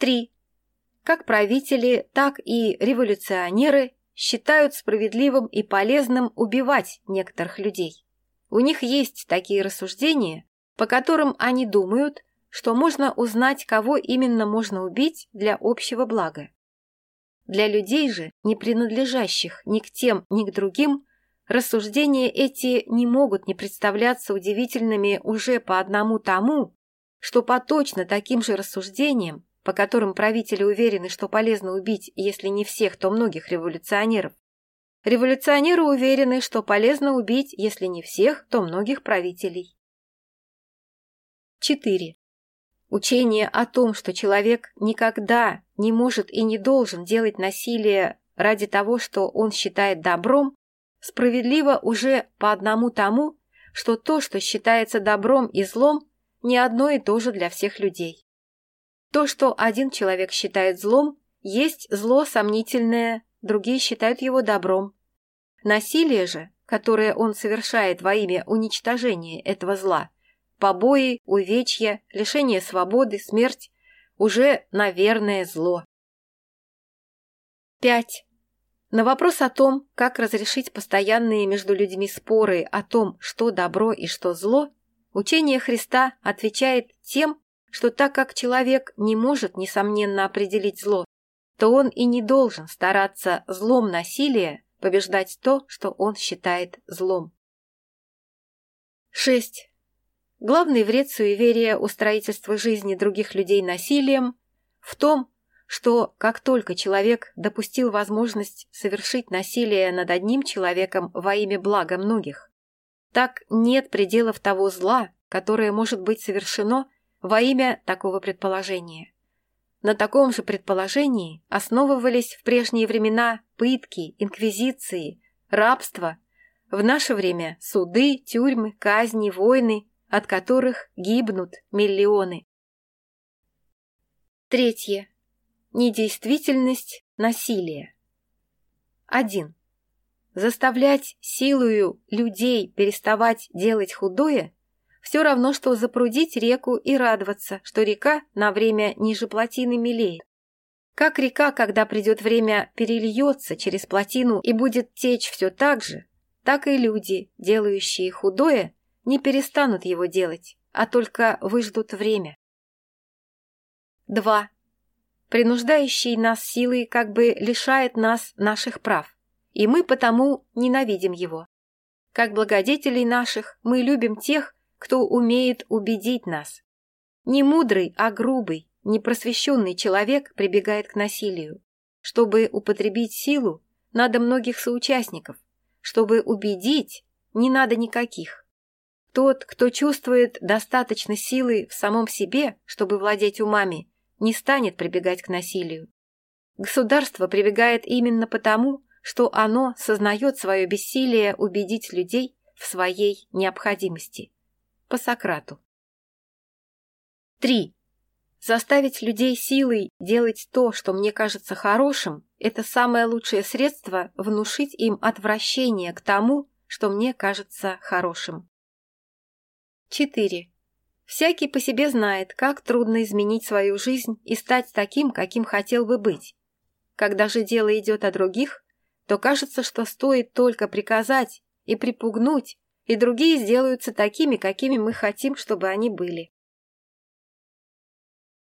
3 как правители, так и революционеры считают справедливым и полезным убивать некоторых людей. У них есть такие рассуждения, по которым они думают, что можно узнать, кого именно можно убить для общего блага. Для людей же, не принадлежащих ни к тем, ни к другим, рассуждения эти не могут не представляться удивительными уже по одному тому, что по точно таким же рассуждениям по которым правители уверены, что полезно убить, если не всех, то многих революционеров. Революционеры уверены, что полезно убить, если не всех, то многих правителей. 4. Учение о том, что человек никогда не может и не должен делать насилие ради того, что он считает добром, справедливо уже по одному тому, что то, что считается добром и злом, не одно и то же для всех людей. То, что один человек считает злом, есть зло сомнительное, другие считают его добром. Насилие же, которое он совершает во имя уничтожения этого зла, побои, увечья, лишение свободы, смерть, уже, наверное, зло. 5. На вопрос о том, как разрешить постоянные между людьми споры о том, что добро и что зло, учение Христа отвечает тем, что что так как человек не может, несомненно, определить зло, то он и не должен стараться злом насилия побеждать то, что он считает злом. 6. Главный вред суеверия у строительства жизни других людей насилием в том, что как только человек допустил возможность совершить насилие над одним человеком во имя блага многих, так нет пределов того зла, которое может быть совершено во имя такого предположения. На таком же предположении основывались в прежние времена пытки, инквизиции, рабство, в наше время суды, тюрьмы, казни, войны, от которых гибнут миллионы. Третье. Недействительность насилия. 1. Заставлять силою людей переставать делать худое все равно, что запрудить реку и радоваться, что река на время ниже плотины мелеет. Как река, когда придет время, перельется через плотину и будет течь все так же, так и люди, делающие худое, не перестанут его делать, а только выждут время. 2 принуждающий нас силой как бы лишает нас наших прав, и мы потому ненавидим его. Как благодетелей наших мы любим тех, кто умеет убедить нас. Не мудрый, а грубый, непросвещенный человек прибегает к насилию. Чтобы употребить силу, надо многих соучастников. Чтобы убедить, не надо никаких. Тот, кто чувствует достаточно силы в самом себе, чтобы владеть умами, не станет прибегать к насилию. Государство прибегает именно потому, что оно сознает свое бессилие убедить людей в своей необходимости. По Сократу. 3. Заставить людей силой делать то, что мне кажется хорошим, это самое лучшее средство внушить им отвращение к тому, что мне кажется хорошим. 4. Всякий по себе знает, как трудно изменить свою жизнь и стать таким, каким хотел бы быть. Когда же дело идет о других, то кажется, что стоит только приказать и припугнуть, и другие сделаются такими, какими мы хотим, чтобы они были.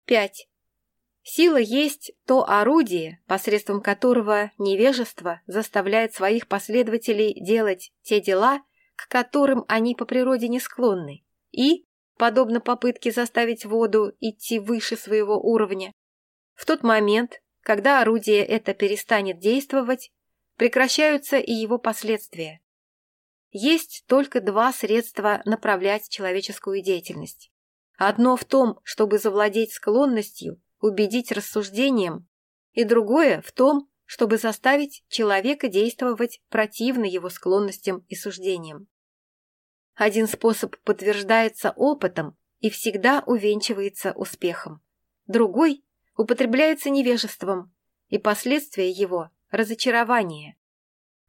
5. Сила есть то орудие, посредством которого невежество заставляет своих последователей делать те дела, к которым они по природе не склонны, и, подобно попытке заставить воду идти выше своего уровня, в тот момент, когда орудие это перестанет действовать, прекращаются и его последствия есть только два средства направлять человеческую деятельность. Одно в том, чтобы завладеть склонностью, убедить рассуждением, и другое в том, чтобы заставить человека действовать противно его склонностям и суждениям. Один способ подтверждается опытом и всегда увенчивается успехом. Другой употребляется невежеством, и последствия его – разочарование,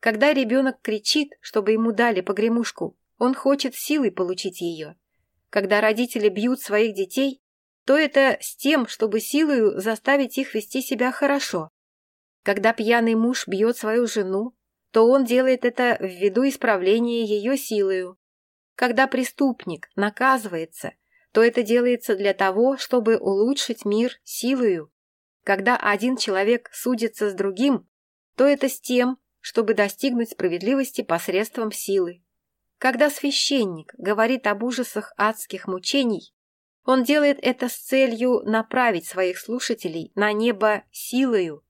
когда ребенок кричит, чтобы ему дали погремушку, он хочет силой получить ее. Когда родители бьют своих детей, то это с тем, чтобы силою заставить их вести себя хорошо. Когда пьяный муж бьет свою жену, то он делает это в виду исправления ее силою. Когда преступник наказывается, то это делается для того, чтобы улучшить мир силою. Когда один человек судится с другим, то это с тем, чтобы достигнуть справедливости посредством силы. Когда священник говорит об ужасах адских мучений, он делает это с целью направить своих слушателей на небо силою.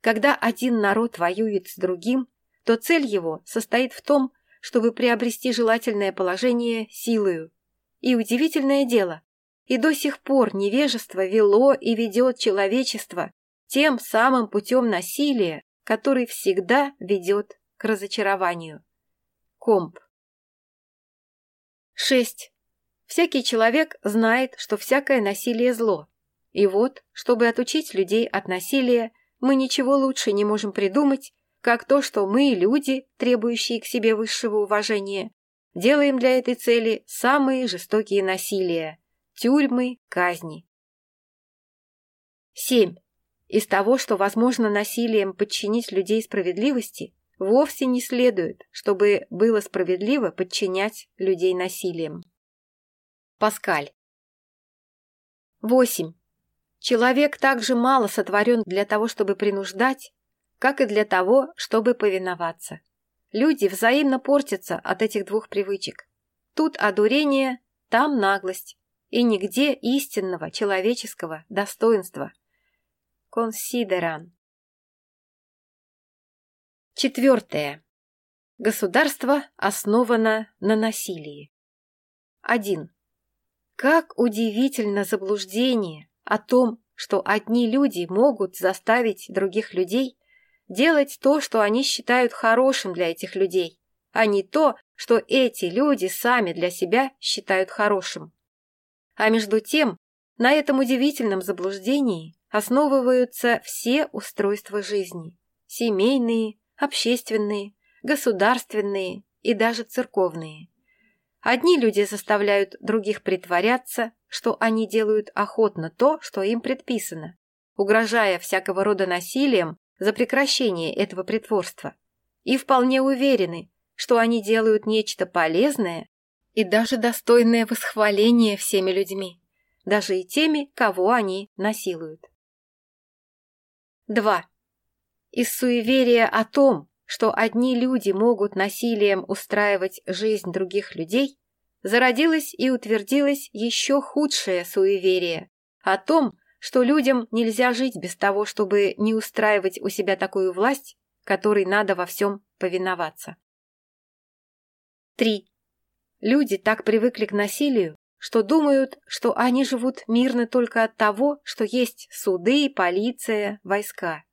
Когда один народ воюет с другим, то цель его состоит в том, чтобы приобрести желательное положение силою. И удивительное дело, и до сих пор невежество вело и ведет человечество тем самым путем насилия, который всегда ведет к разочарованию. Комп. 6. Всякий человек знает, что всякое насилие зло. И вот, чтобы отучить людей от насилия, мы ничего лучше не можем придумать, как то, что мы, люди, требующие к себе высшего уважения, делаем для этой цели самые жестокие насилия – тюрьмы, казни. 7. Из того, что возможно насилием подчинить людей справедливости, вовсе не следует, чтобы было справедливо подчинять людей насилием. Паскаль. 8. Человек также мало сотворен для того, чтобы принуждать, как и для того, чтобы повиноваться. Люди взаимно портятся от этих двух привычек. Тут одурение, там наглость, и нигде истинного человеческого достоинства. Консидеран. Четвертое. Государство основано на насилии. 1. Как удивительно заблуждение о том, что одни люди могут заставить других людей делать то, что они считают хорошим для этих людей, а не то, что эти люди сами для себя считают хорошим. А между тем, на этом удивительном заблуждении основываются все устройства жизни – семейные, общественные, государственные и даже церковные. Одни люди заставляют других притворяться, что они делают охотно то, что им предписано, угрожая всякого рода насилием за прекращение этого притворства, и вполне уверены, что они делают нечто полезное и даже достойное восхваления всеми людьми, даже и теми, кого они насилуют. 2. Из суеверия о том, что одни люди могут насилием устраивать жизнь других людей, зародилось и утвердилось еще худшее суеверие о том, что людям нельзя жить без того, чтобы не устраивать у себя такую власть, которой надо во всем повиноваться. 3. Люди так привыкли к насилию, что думают, что они живут мирно только от того, что есть суды, полиция, войска.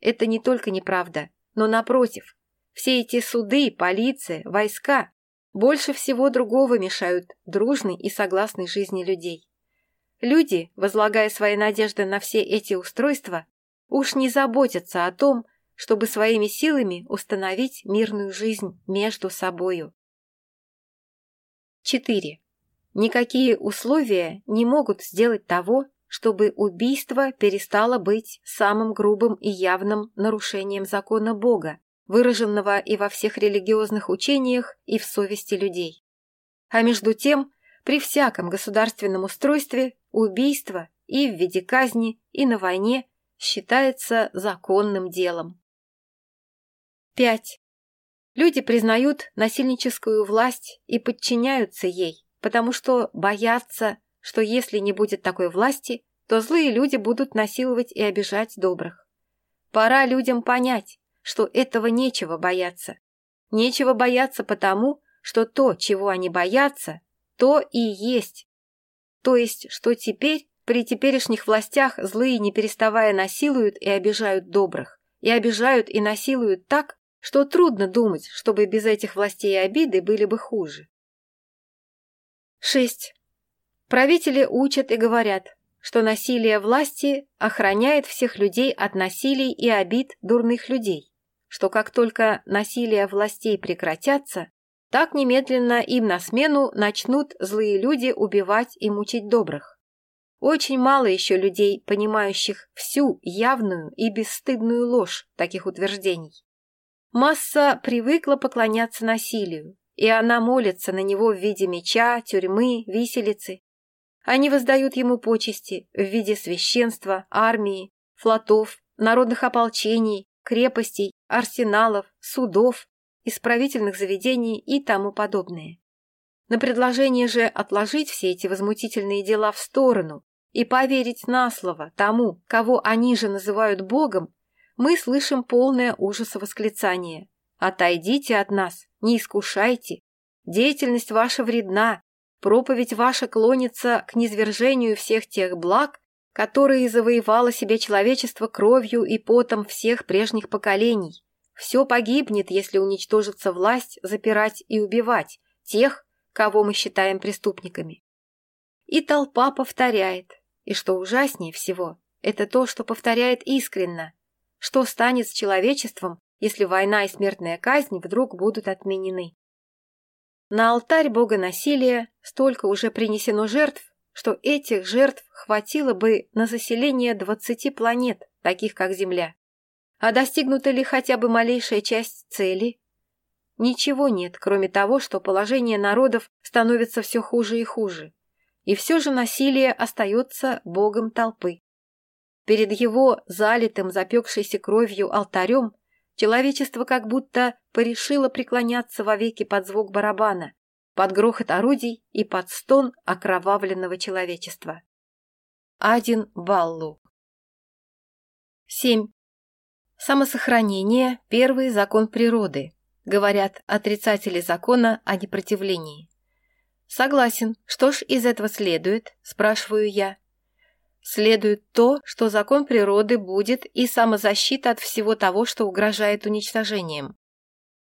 Это не только неправда, но напротив, все эти суды, полиция, войска больше всего другого мешают дружной и согласной жизни людей. Люди, возлагая свои надежды на все эти устройства, уж не заботятся о том, чтобы своими силами установить мирную жизнь между собою. 4. Никакие условия не могут сделать того, чтобы убийство перестало быть самым грубым и явным нарушением закона Бога, выраженного и во всех религиозных учениях, и в совести людей. А между тем, при всяком государственном устройстве убийство и в виде казни, и на войне считается законным делом. 5. Люди признают насильническую власть и подчиняются ей, потому что боятся, что если не будет такой власти, то злые люди будут насиловать и обижать добрых. Пора людям понять, что этого нечего бояться. Нечего бояться потому, что то, чего они боятся, то и есть. То есть, что теперь при теперешних властях злые не переставая насилуют и обижают добрых, и обижают и насилуют так, что трудно думать, чтобы без этих властей и обиды были бы хуже. 6. Правители учат и говорят, что насилие власти охраняет всех людей от насилий и обид дурных людей, что как только насилие властей прекратятся, так немедленно им на смену начнут злые люди убивать и мучить добрых. Очень мало еще людей, понимающих всю явную и бесстыдную ложь таких утверждений. Масса привыкла поклоняться насилию, и она молится на него в виде меча, тюрьмы, виселицы. Они воздают ему почести в виде священства, армии, флотов, народных ополчений, крепостей, арсеналов, судов, исправительных заведений и тому подобное. На предложение же отложить все эти возмутительные дела в сторону и поверить на слово тому, кого они же называют Богом, мы слышим полное ужаса восклицание. Отойдите от нас, не искушайте. Деятельность ваша вредна. Проповедь ваша клонится к низвержению всех тех благ, которые завоевало себе человечество кровью и потом всех прежних поколений. Все погибнет, если уничтожится власть запирать и убивать тех, кого мы считаем преступниками. И толпа повторяет. И что ужаснее всего, это то, что повторяет искренно. Что станет с человечеством, если война и смертная казнь вдруг будут отменены? На алтарь бога насилия столько уже принесено жертв, что этих жертв хватило бы на заселение двадцати планет, таких как Земля. А достигнута ли хотя бы малейшая часть цели? Ничего нет, кроме того, что положение народов становится все хуже и хуже. И все же насилие остается богом толпы. Перед его залитым запекшейся кровью алтарем человечество как будто порешило преклоняться вовеки под звук барабана, под грохот орудий и под стон окровавленного человечества. Один Баллу 7. Самосохранение – первый закон природы, говорят отрицатели закона о непротивлении. Согласен, что ж из этого следует, спрашиваю я. Следует то, что закон природы будет и самозащита от всего того, что угрожает уничтожением.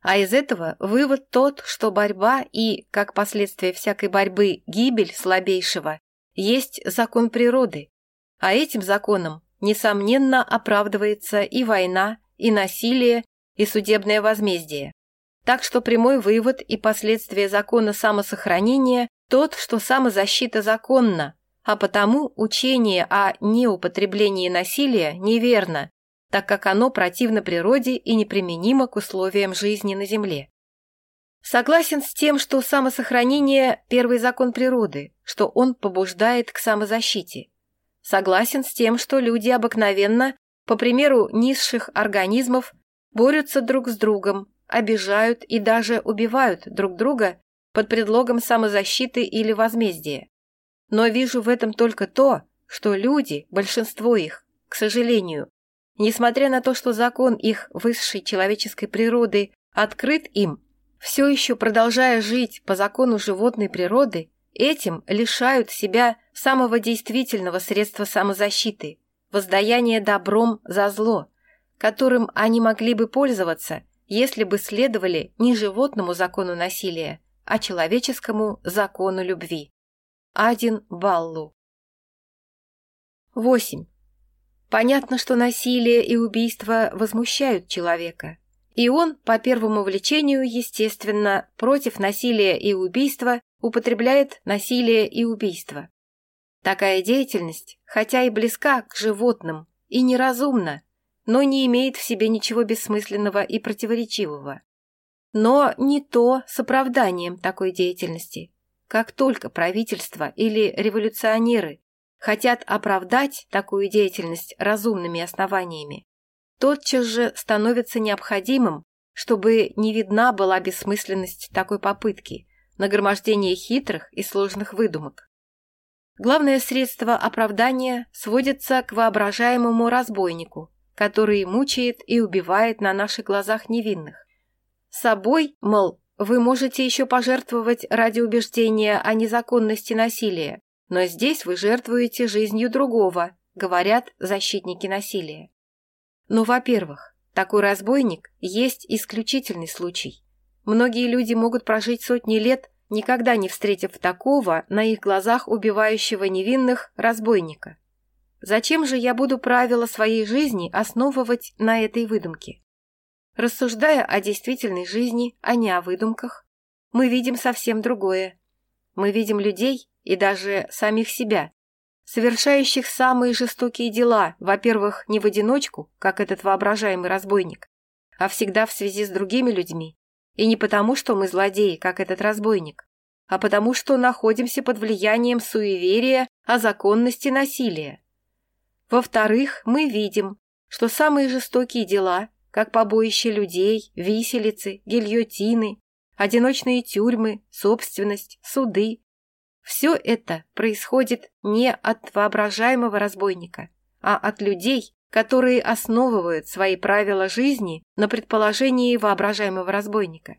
А из этого вывод тот, что борьба и, как последствие всякой борьбы, гибель слабейшего есть закон природы. А этим законом, несомненно, оправдывается и война, и насилие, и судебное возмездие. Так что прямой вывод и последствия закона самосохранения тот, что самозащита законна, а потому учение о неупотреблении насилия неверно, так как оно противно природе и неприменимо к условиям жизни на Земле. Согласен с тем, что самосохранение – первый закон природы, что он побуждает к самозащите. Согласен с тем, что люди обыкновенно, по примеру низших организмов, борются друг с другом, обижают и даже убивают друг друга под предлогом самозащиты или возмездия. Но вижу в этом только то, что люди, большинство их, к сожалению, несмотря на то, что закон их высшей человеческой природы открыт им, все еще продолжая жить по закону животной природы, этим лишают себя самого действительного средства самозащиты – воздаяния добром за зло, которым они могли бы пользоваться, если бы следовали не животному закону насилия, а человеческому закону любви. Один Баллу. 8. Понятно, что насилие и убийство возмущают человека. И он, по первому влечению, естественно, против насилия и убийства употребляет насилие и убийство. Такая деятельность, хотя и близка к животным и неразумна, но не имеет в себе ничего бессмысленного и противоречивого. Но не то с оправданием такой деятельности – как только правительство или революционеры хотят оправдать такую деятельность разумными основаниями, тотчас же становится необходимым, чтобы не видна была бессмысленность такой попытки, нагромождение хитрых и сложных выдумок. Главное средство оправдания сводится к воображаемому разбойнику, который мучает и убивает на наших глазах невинных. собой, мол, вы можете еще пожертвовать ради убеждения, о незаконности насилия, но здесь вы жертвуете жизнью другого, говорят защитники насилия. Но, ну, во-первых, такой разбойник есть исключительный случай. Многие люди могут прожить сотни лет, никогда не встретив такого на их глазах убивающего невинных разбойника. Зачем же я буду правила своей жизни основывать на этой выдумке? рассуждая о действительной жизни, а не о выдумках. Мы видим совсем другое. Мы видим людей и даже самих себя, совершающих самые жестокие дела, во-первых, не в одиночку, как этот воображаемый разбойник, а всегда в связи с другими людьми. И не потому, что мы злодеи, как этот разбойник, а потому, что находимся под влиянием суеверия о законности насилия. Во-вторых, мы видим, что самые жестокие дела как побоище людей, виселицы, гильотины, одиночные тюрьмы, собственность, суды. Все это происходит не от воображаемого разбойника, а от людей, которые основывают свои правила жизни на предположении воображаемого разбойника.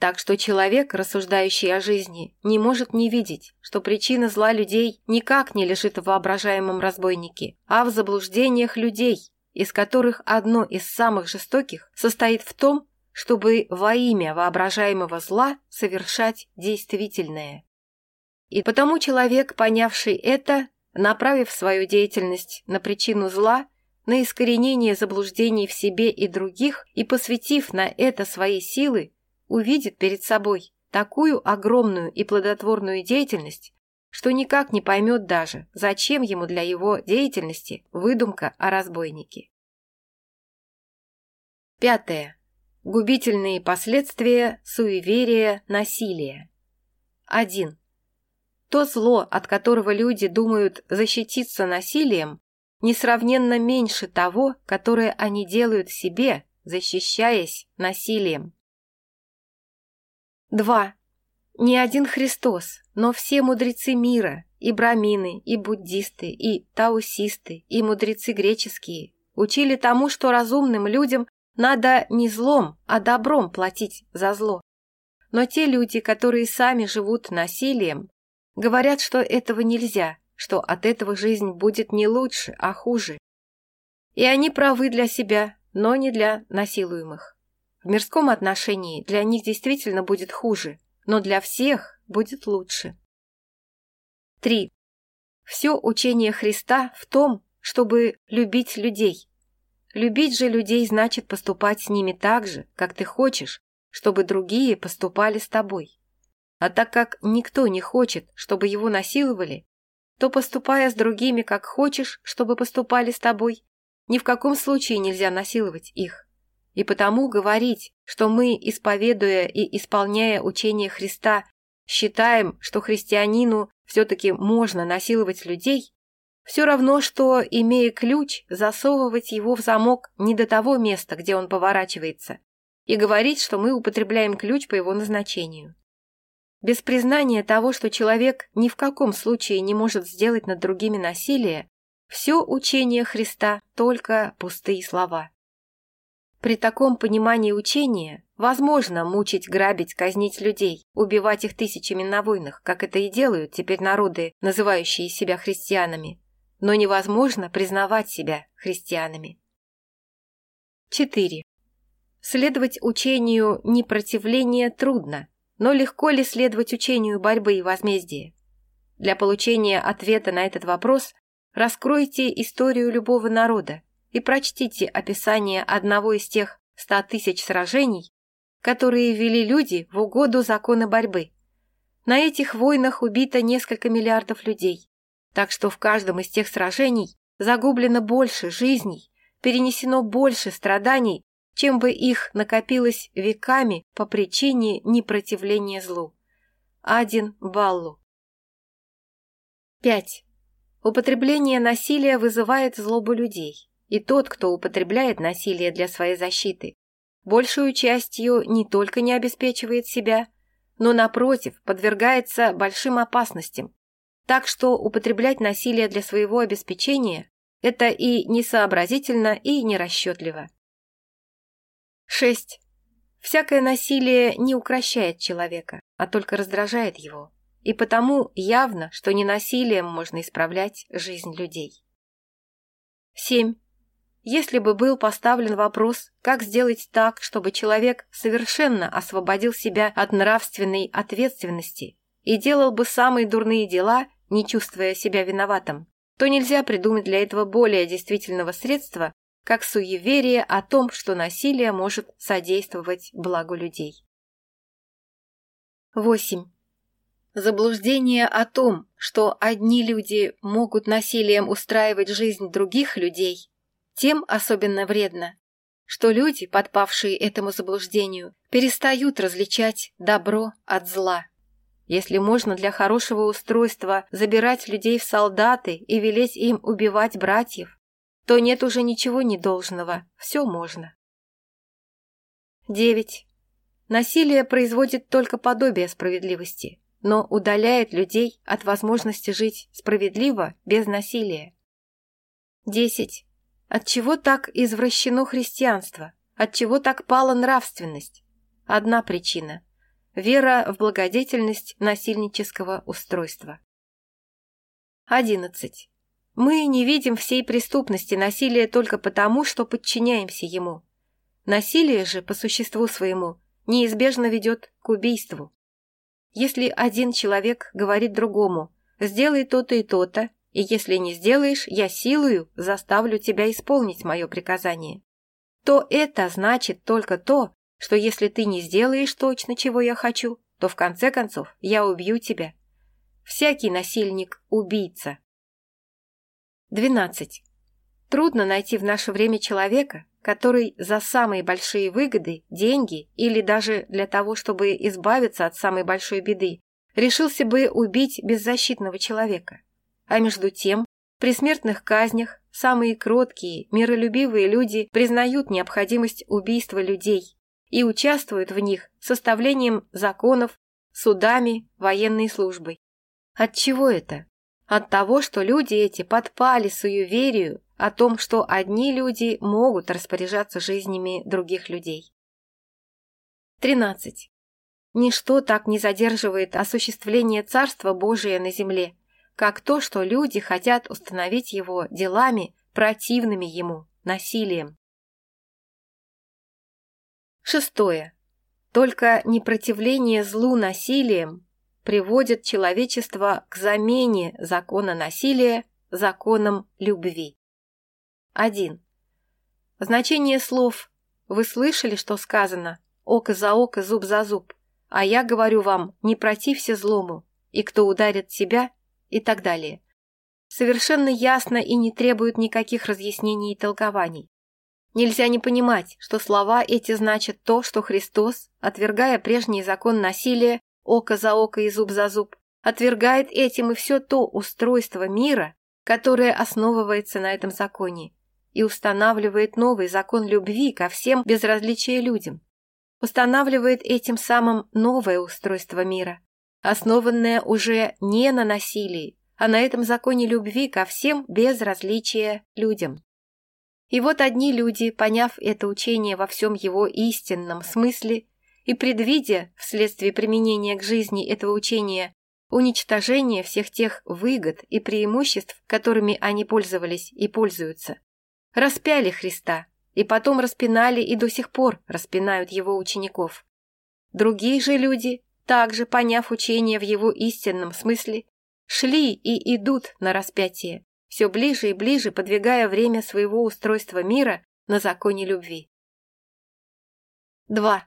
Так что человек, рассуждающий о жизни, не может не видеть, что причина зла людей никак не лежит в воображаемом разбойнике, а в заблуждениях людей, из которых одно из самых жестоких состоит в том, чтобы во имя воображаемого зла совершать действительное. И потому человек, понявший это, направив свою деятельность на причину зла, на искоренение заблуждений в себе и других и посвятив на это свои силы, увидит перед собой такую огромную и плодотворную деятельность, что никак не поймет даже, зачем ему для его деятельности выдумка о разбойнике. Пятое. Губительные последствия суеверия насилия. 1. То зло, от которого люди думают защититься насилием, несравненно меньше того, которое они делают себе, защищаясь насилием. 2. Не один Христос, но все мудрецы мира, и брамины, и буддисты, и таусисты, и мудрецы греческие, учили тому, что разумным людям надо не злом, а добром платить за зло. Но те люди, которые сами живут насилием, говорят, что этого нельзя, что от этого жизнь будет не лучше, а хуже. И они правы для себя, но но для всех будет лучше. 3. Все учение Христа в том, чтобы любить людей. Любить же людей значит поступать с ними так же, как ты хочешь, чтобы другие поступали с тобой. А так как никто не хочет, чтобы его насиловали, то, поступая с другими, как хочешь, чтобы поступали с тобой, ни в каком случае нельзя насиловать их. И потому говорить, что мы, исповедуя и исполняя учение Христа, считаем, что христианину все-таки можно насиловать людей, все равно, что, имея ключ, засовывать его в замок не до того места, где он поворачивается, и говорить, что мы употребляем ключ по его назначению. Без признания того, что человек ни в каком случае не может сделать над другими насилие, все учение Христа – только пустые слова. При таком понимании учения возможно мучить, грабить, казнить людей, убивать их тысячами на войнах, как это и делают теперь народы, называющие себя христианами, но невозможно признавать себя христианами. 4. Следовать учению непротивления трудно, но легко ли следовать учению борьбы и возмездия? Для получения ответа на этот вопрос раскройте историю любого народа, и прочтите описание одного из тех ста тысяч сражений, которые вели люди в угоду закона борьбы. На этих войнах убито несколько миллиардов людей, так что в каждом из тех сражений загублено больше жизней, перенесено больше страданий, чем бы их накопилось веками по причине непротивления злу. Один Баллу. 5. Употребление насилия вызывает злобу людей и тот, кто употребляет насилие для своей защиты, большую частью не только не обеспечивает себя, но, напротив, подвергается большим опасностям. Так что употреблять насилие для своего обеспечения – это и несообразительно, и нерасчетливо. 6. Всякое насилие не укращает человека, а только раздражает его. И потому явно, что не насилием можно исправлять жизнь людей. 7. Если бы был поставлен вопрос, как сделать так, чтобы человек совершенно освободил себя от нравственной ответственности и делал бы самые дурные дела, не чувствуя себя виноватым, то нельзя придумать для этого более действительного средства, как суеверие о том, что насилие может содействовать благу людей. 8. Заблуждение о том, что одни люди могут насилием устраивать жизнь других людей – тем особенно вредно, что люди, подпавшие этому заблуждению, перестают различать добро от зла. Если можно для хорошего устройства забирать людей в солдаты и велеть им убивать братьев, то нет уже ничего недолжного, все можно. 9. Насилие производит только подобие справедливости, но удаляет людей от возможности жить справедливо без насилия. 10. От Отчего так извращено христианство? Отчего так пала нравственность? Одна причина – вера в благодетельность насильнического устройства. 11. Мы не видим всей преступности насилия только потому, что подчиняемся ему. Насилие же, по существу своему, неизбежно ведет к убийству. Если один человек говорит другому «сделай то-то и то-то», и если не сделаешь, я силою заставлю тебя исполнить мое приказание. То это значит только то, что если ты не сделаешь точно, чего я хочу, то в конце концов я убью тебя. Всякий насильник – убийца. 12. Трудно найти в наше время человека, который за самые большие выгоды, деньги или даже для того, чтобы избавиться от самой большой беды, решился бы убить беззащитного человека. А между тем, при смертных казнях самые кроткие, миролюбивые люди признают необходимость убийства людей и участвуют в них составлением законов, судами, военной службой. От чего это? От того, что люди эти подпали суеверию о том, что одни люди могут распоряжаться жизнями других людей. 13. Ничто так не задерживает осуществление Царства Божия на земле, как то, что люди хотят установить его делами, противными ему, насилием. Шестое. Только непротивление злу насилием приводит человечество к замене закона насилия законом любви. 1. Значение слов. Вы слышали, что сказано? Око за око, зуб за зуб. А я говорю вам, не протився злому, и кто ударит тебя, и так далее. Совершенно ясно и не требует никаких разъяснений и толкований. Нельзя не понимать, что слова эти значат то, что Христос, отвергая прежний закон насилия, око за око и зуб за зуб, отвергает этим и все то устройство мира, которое основывается на этом законе, и устанавливает новый закон любви ко всем без различия людям. Устанавливает этим самым новое устройство мира, основанная уже не на насилии, а на этом законе любви ко всем без различия людям. И вот одни люди, поняв это учение во всем его истинном смысле и предвидя вследствие применения к жизни этого учения уничтожение всех тех выгод и преимуществ, которыми они пользовались и пользуются, распяли Христа и потом распинали и до сих пор распинают его учеников. Другие же люди, также поняв учение в его истинном смысле, шли и идут на распятие, все ближе и ближе подвигая время своего устройства мира на законе любви. 2.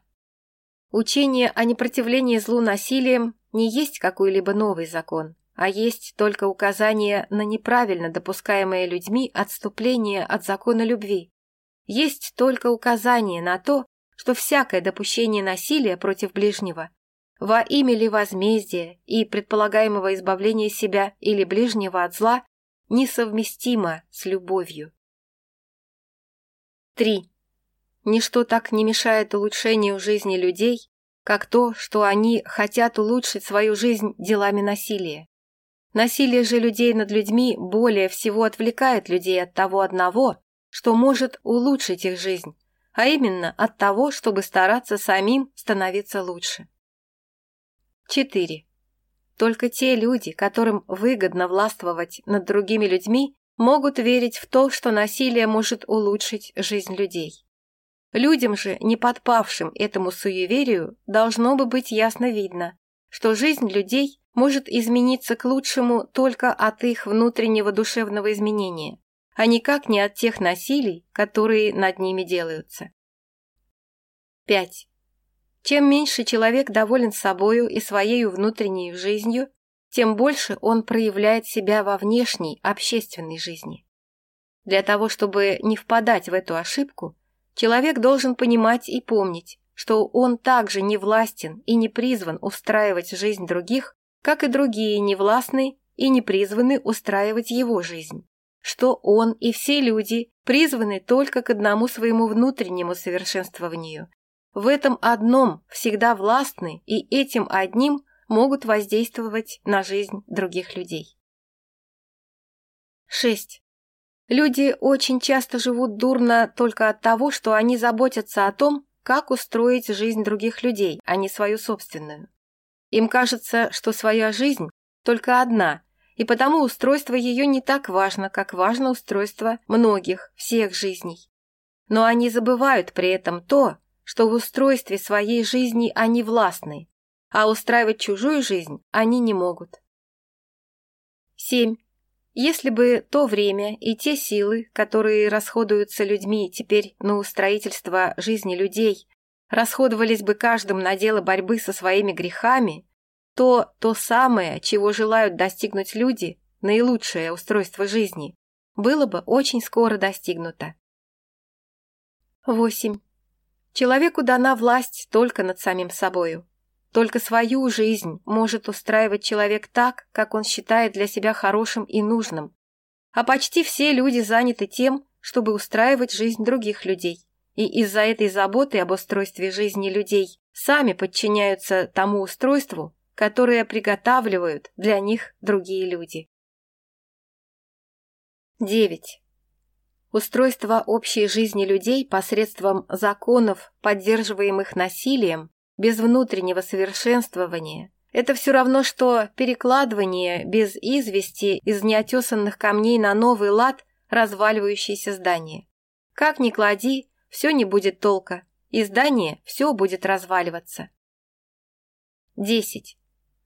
Учение о непротивлении злу насилием не есть какой-либо новый закон, а есть только указание на неправильно допускаемое людьми отступление от закона любви. Есть только указание на то, что всякое допущение насилия против ближнего во имя ли возмездия и предполагаемого избавления себя или ближнего от зла несовместимо с любовью. 3. Ничто так не мешает улучшению жизни людей, как то, что они хотят улучшить свою жизнь делами насилия. Насилие же людей над людьми более всего отвлекает людей от того одного, что может улучшить их жизнь, а именно от того, чтобы стараться самим становиться лучше. 4. Только те люди, которым выгодно властвовать над другими людьми, могут верить в то, что насилие может улучшить жизнь людей. Людям же, не подпавшим этому суеверию, должно бы быть ясно видно, что жизнь людей может измениться к лучшему только от их внутреннего душевного изменения, а никак не от тех насилий, которые над ними делаются. 5. Чем меньше человек доволен собою и своей внутренней жизнью, тем больше он проявляет себя во внешней общественной жизни. Для того, чтобы не впадать в эту ошибку, человек должен понимать и помнить, что он также не властен и не призван устраивать жизнь других, как и другие не властны и не призваны устраивать его жизнь, что он и все люди призваны только к одному своему внутреннему совершенствованию в этом одном всегда властны и этим одним могут воздействовать на жизнь других людей. 6. Люди очень часто живут дурно только от того, что они заботятся о том, как устроить жизнь других людей, а не свою собственную. Им кажется, что своя жизнь только одна, и потому устройство ее не так важно, как важно устройство многих, всех жизней. Но они забывают при этом то, что в устройстве своей жизни они властны, а устраивать чужую жизнь они не могут. 7. Если бы то время и те силы, которые расходуются людьми теперь на устроительство жизни людей, расходовались бы каждым на дело борьбы со своими грехами, то то самое, чего желают достигнуть люди, наилучшее устройство жизни, было бы очень скоро достигнуто. 8. Человеку дана власть только над самим собою. Только свою жизнь может устраивать человек так, как он считает для себя хорошим и нужным. А почти все люди заняты тем, чтобы устраивать жизнь других людей. И из-за этой заботы об устройстве жизни людей сами подчиняются тому устройству, которое приготавливают для них другие люди. 9 устройство общей жизни людей посредством законов, поддерживаемых насилием, без внутреннего совершенствования. Это все равно, что перекладывание без извести из неотесанных камней на новый лад разваливающееся здание. Как ни клади, все не будет толка, и здание все будет разваливаться. 10.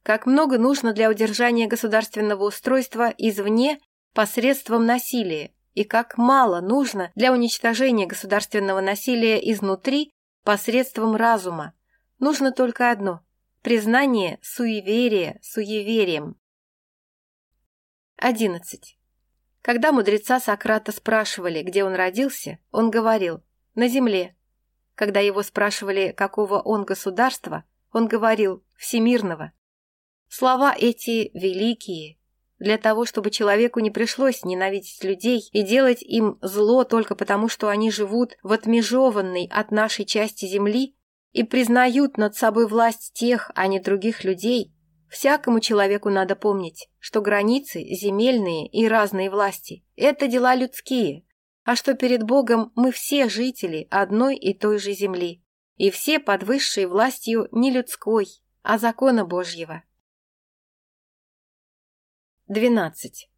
Как много нужно для удержания государственного устройства извне посредством насилия, и как мало нужно для уничтожения государственного насилия изнутри посредством разума. Нужно только одно – признание суеверия суеверием. 11. Когда мудреца Сократа спрашивали, где он родился, он говорил «на земле». Когда его спрашивали, какого он государства, он говорил «всемирного». Слова эти великие – для того, чтобы человеку не пришлось ненавидеть людей и делать им зло только потому, что они живут в отмежеванной от нашей части земли и признают над собой власть тех, а не других людей, всякому человеку надо помнить, что границы, земельные и разные власти – это дела людские, а что перед Богом мы все жители одной и той же земли, и все под высшей властью не людской, а закона Божьего. 12.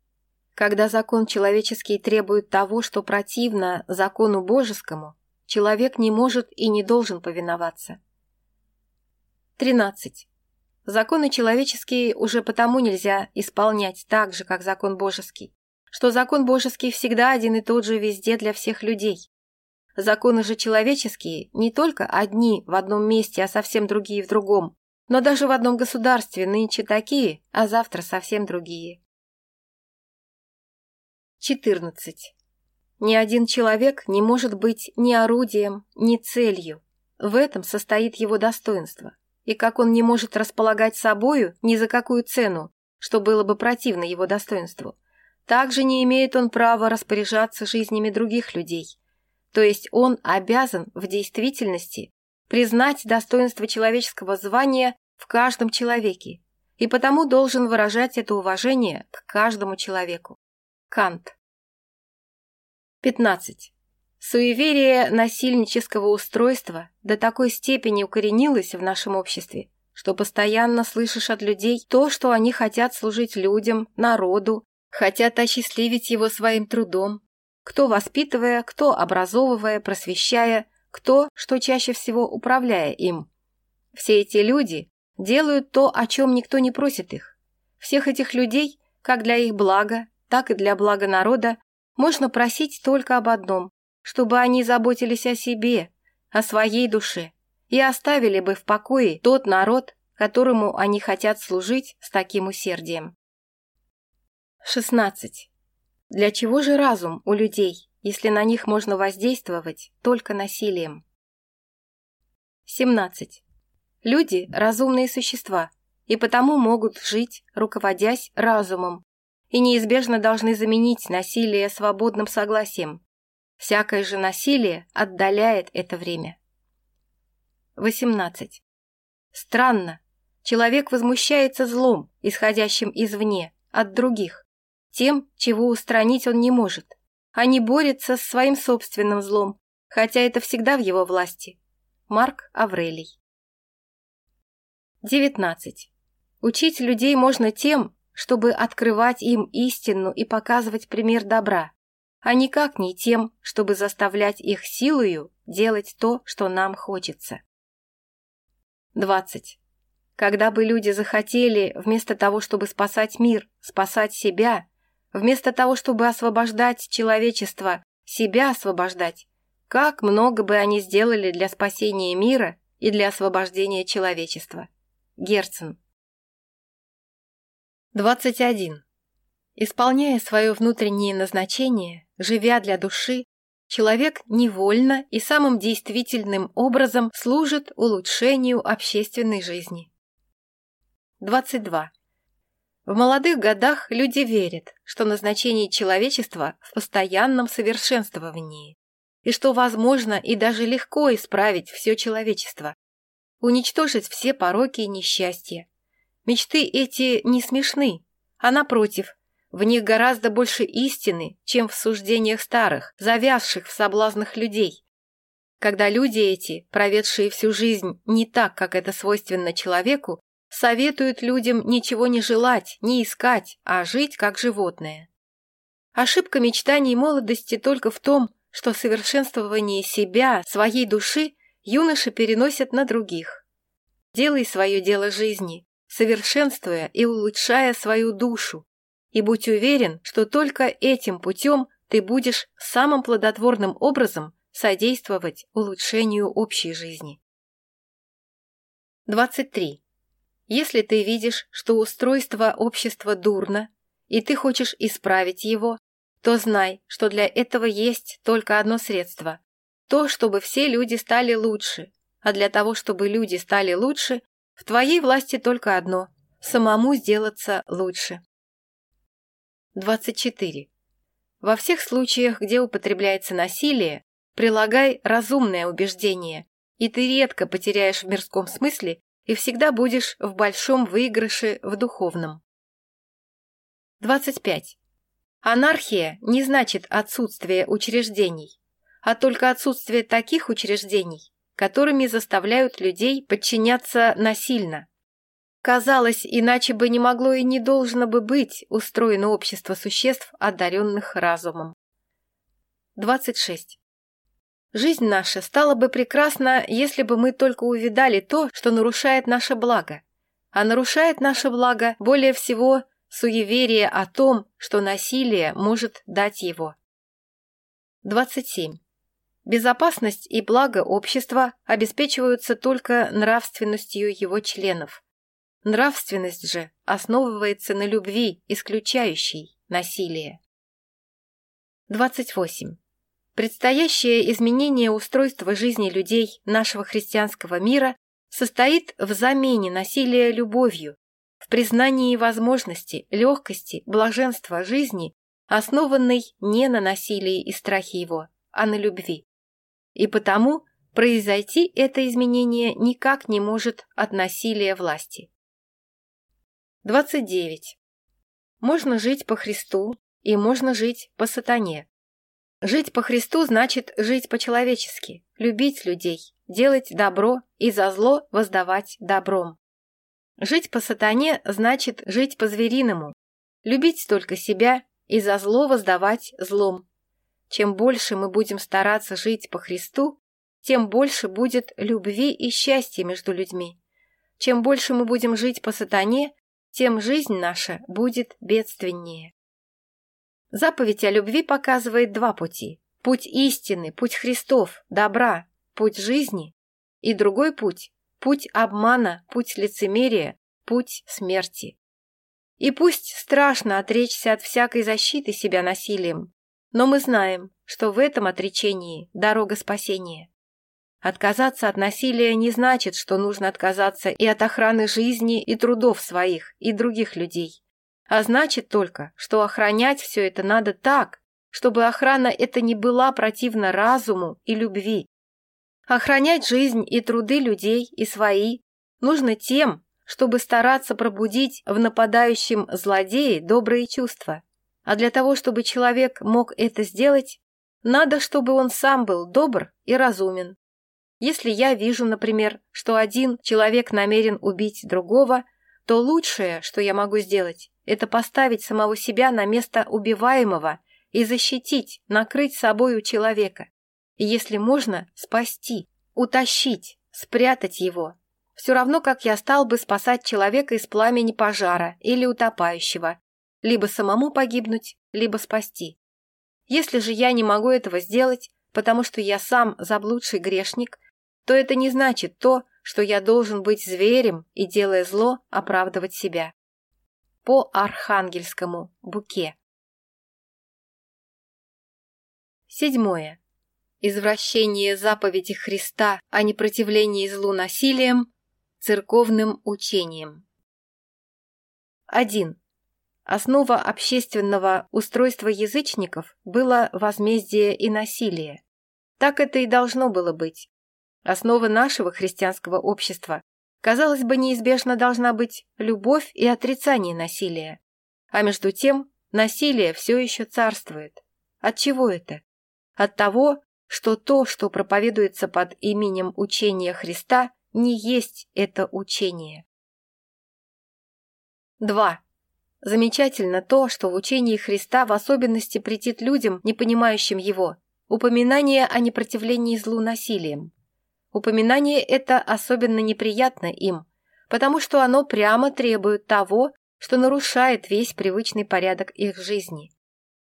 Когда закон человеческий требует того, что противно закону божескому, человек не может и не должен повиноваться. 13. Законы человеческие уже потому нельзя исполнять так же, как закон божеский, что закон божеский всегда один и тот же везде для всех людей. Законы же человеческие не только одни в одном месте, а совсем другие в другом, но даже в одном государстве нынче такие, а завтра совсем другие. 14. Ни один человек не может быть ни орудием, ни целью. В этом состоит его достоинство и как он не может располагать собою ни за какую цену, что было бы противно его достоинству. Также не имеет он права распоряжаться жизнями других людей. То есть он обязан в действительности признать достоинство человеческого звания в каждом человеке и потому должен выражать это уважение к каждому человеку. Кант. 15. Суеверие насильнического устройства до такой степени укоренилось в нашем обществе, что постоянно слышишь от людей то, что они хотят служить людям, народу, хотят осчастливить его своим трудом, кто воспитывая, кто образовывая, просвещая, кто, что чаще всего, управляя им. Все эти люди делают то, о чем никто не просит их. Всех этих людей, как для их блага, так и для блага народа, можно просить только об одном, чтобы они заботились о себе, о своей душе, и оставили бы в покое тот народ, которому они хотят служить с таким усердием. 16. Для чего же разум у людей, если на них можно воздействовать только насилием? 17. Люди – разумные существа, и потому могут жить, руководясь разумом, и неизбежно должны заменить насилие свободным согласием. Всякое же насилие отдаляет это время. 18. Странно. Человек возмущается злом, исходящим извне, от других, тем, чего устранить он не может, а не борется с своим собственным злом, хотя это всегда в его власти. Марк Аврелий. 19. Учить людей можно тем, чтобы открывать им истину и показывать пример добра, а никак не тем, чтобы заставлять их силою делать то, что нам хочется. 20. Когда бы люди захотели, вместо того, чтобы спасать мир, спасать себя, вместо того, чтобы освобождать человечество, себя освобождать, как много бы они сделали для спасения мира и для освобождения человечества. Герцен. 21. Исполняя свое внутреннее назначение, живя для души, человек невольно и самым действительным образом служит улучшению общественной жизни. 22. В молодых годах люди верят, что назначение человечества в постоянном совершенствовании, и что возможно и даже легко исправить все человечество, уничтожить все пороки и несчастья, Мечты эти не смешны, а напротив, в них гораздо больше истины, чем в суждениях старых, завязших в соблазнах людей. Когда люди эти, проведшие всю жизнь не так, как это свойственно человеку, советуют людям ничего не желать, не искать, а жить как животное. Ошибка мечтаний молодости только в том, что совершенствование себя, своей души, юноши переносят на других. Делай свое дело жизни, совершенствуя и улучшая свою душу. И будь уверен, что только этим путем ты будешь самым плодотворным образом содействовать улучшению общей жизни. 23. Если ты видишь, что устройство общества дурно, и ты хочешь исправить его, то знай, что для этого есть только одно средство – то, чтобы все люди стали лучше, а для того, чтобы люди стали лучше, в Твоей власти только одно – самому сделаться лучше. 24. Во всех случаях, где употребляется насилие, прилагай разумное убеждение, и ты редко потеряешь в мирском смысле и всегда будешь в большом выигрыше в духовном. 25. Анархия не значит отсутствие учреждений, а только отсутствие таких учреждений, которыми заставляют людей подчиняться насильно. Казалось, иначе бы не могло и не должно бы быть устроено общество существ, одаренных разумом. 26. Жизнь наша стала бы прекрасна, если бы мы только увидали то, что нарушает наше благо. А нарушает наше благо более всего суеверие о том, что насилие может дать его. 27 безопасность и благо общества обеспечиваются только нравственностью его членов. Нравственность же основывается на любви, исключающей насилие. 28. Предстоящее изменение устройства жизни людей нашего христианского мира состоит в замене насилия любовью, в признании возможности, легкости, блаженства жизни, основанной не на насилии и страхе его, а на любви. И потому произойти это изменение никак не может от насилия власти. 29. Можно жить по Христу и можно жить по сатане. Жить по Христу значит жить по-человечески, любить людей, делать добро и за зло воздавать добром. Жить по сатане значит жить по-звериному, любить только себя и за зло воздавать злом. Чем больше мы будем стараться жить по Христу, тем больше будет любви и счастья между людьми. Чем больше мы будем жить по сатане, тем жизнь наша будет бедственнее. Заповедь о любви показывает два пути. Путь истины, путь Христов, добра, путь жизни. И другой путь – путь обмана, путь лицемерия, путь смерти. И пусть страшно отречься от всякой защиты себя насилием, но мы знаем, что в этом отречении дорога спасения. Отказаться от насилия не значит, что нужно отказаться и от охраны жизни и трудов своих и других людей. А значит только, что охранять все это надо так, чтобы охрана это не была противна разуму и любви. Охранять жизнь и труды людей и свои нужно тем, чтобы стараться пробудить в нападающем злодее добрые чувства. А для того, чтобы человек мог это сделать, надо, чтобы он сам был добр и разумен. Если я вижу, например, что один человек намерен убить другого, то лучшее, что я могу сделать, это поставить самого себя на место убиваемого и защитить, накрыть собою человека. И если можно, спасти, утащить, спрятать его. Все равно, как я стал бы спасать человека из пламени пожара или утопающего, либо самому погибнуть, либо спасти. Если же я не могу этого сделать, потому что я сам заблудший грешник, то это не значит то, что я должен быть зверем и, делая зло, оправдывать себя. По архангельскому буке. Седьмое. Извращение заповеди Христа о непротивлении злу насилием церковным учением. 1. Основа общественного устройства язычников была возмездие и насилие. Так это и должно было быть. Основа нашего христианского общества, казалось бы, неизбежно должна быть любовь и отрицание насилия. А между тем, насилие все еще царствует. От чего это? От того, что то, что проповедуется под именем учения Христа, не есть это учение. 2. Замечательно то, что в учении Христа в особенности претит людям, не понимающим его, упоминание о непротивлении злу насилием. Упоминание это особенно неприятно им, потому что оно прямо требует того, что нарушает весь привычный порядок их жизни.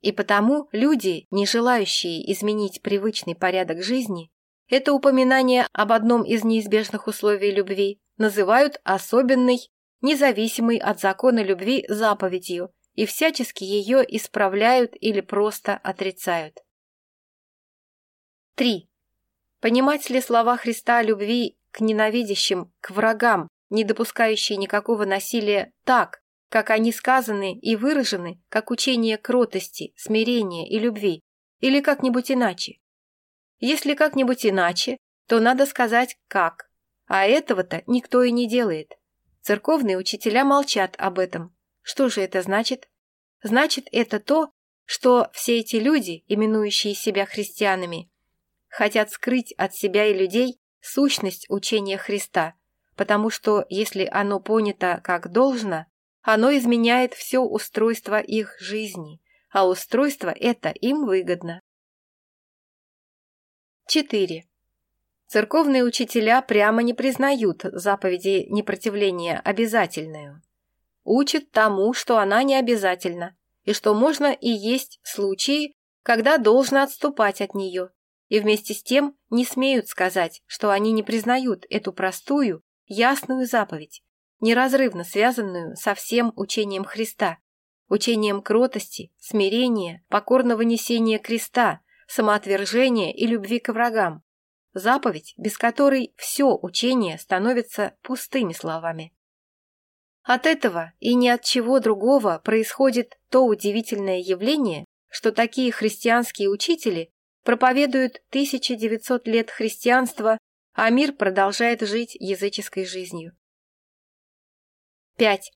И потому люди, не желающие изменить привычный порядок жизни, это упоминание об одном из неизбежных условий любви называют особенной, независимый от закона любви заповедью и всячески ее исправляют или просто отрицают. 3. Понимать ли слова Христа о любви к ненавидящим, к врагам, не допускающие никакого насилия, так, как они сказаны и выражены, как учение кротости, смирения и любви, или как-нибудь иначе? Если как-нибудь иначе, то надо сказать «как», а этого-то никто и не делает. Церковные учителя молчат об этом. Что же это значит? Значит, это то, что все эти люди, именующие себя христианами, хотят скрыть от себя и людей сущность учения Христа, потому что, если оно понято как должно, оно изменяет все устройство их жизни, а устройство это им выгодно. 4. Церковные учителя прямо не признают заповеди непротивления обязательную. Учат тому, что она не обязательна, и что можно и есть случаи, когда должно отступать от нее, и вместе с тем не смеют сказать, что они не признают эту простую, ясную заповедь, неразрывно связанную со всем учением Христа, учением кротости, смирения, покорного несения креста, самоотвержения и любви к врагам, заповедь, без которой все учение становится пустыми словами. От этого и ни от чего другого происходит то удивительное явление, что такие христианские учители проповедуют 1900 лет христианства, а мир продолжает жить языческой жизнью. 5.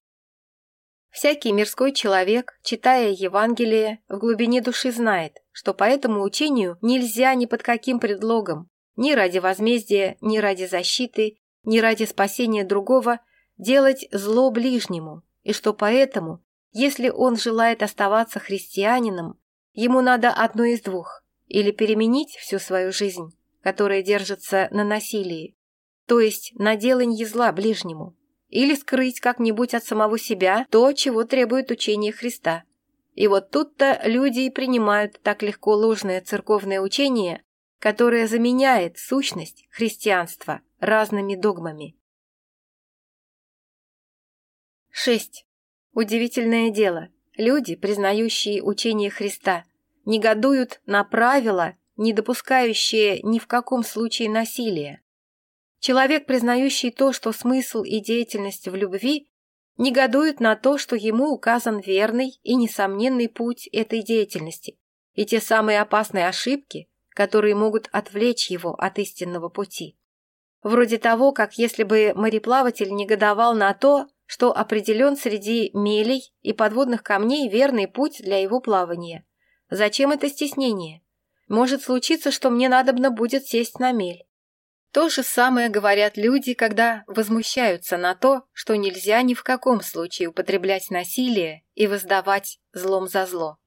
Всякий мирской человек, читая Евангелие, в глубине души знает, что по этому учению нельзя ни под каким предлогом, ни ради возмездия, ни ради защиты, ни ради спасения другого делать зло ближнему, и что поэтому, если он желает оставаться христианином, ему надо одно из двух – или переменить всю свою жизнь, которая держится на насилии, то есть на деланье зла ближнему, или скрыть как-нибудь от самого себя то, чего требует учение Христа. И вот тут-то люди и принимают так легко ложное церковное учение, которая заменяет сущность христианства разными догмами. 6. Удивительное дело. Люди, признающие учение Христа, негодуют на правила, не допускающие ни в каком случае насилия. Человек, признающий то, что смысл и деятельность в любви, негодует на то, что ему указан верный и несомненный путь этой деятельности, и те самые опасные ошибки, которые могут отвлечь его от истинного пути. Вроде того, как если бы мореплаватель негодовал на то, что определен среди мелей и подводных камней верный путь для его плавания. Зачем это стеснение? Может случиться, что мне надобно будет сесть на мель. То же самое говорят люди, когда возмущаются на то, что нельзя ни в каком случае употреблять насилие и воздавать злом за зло.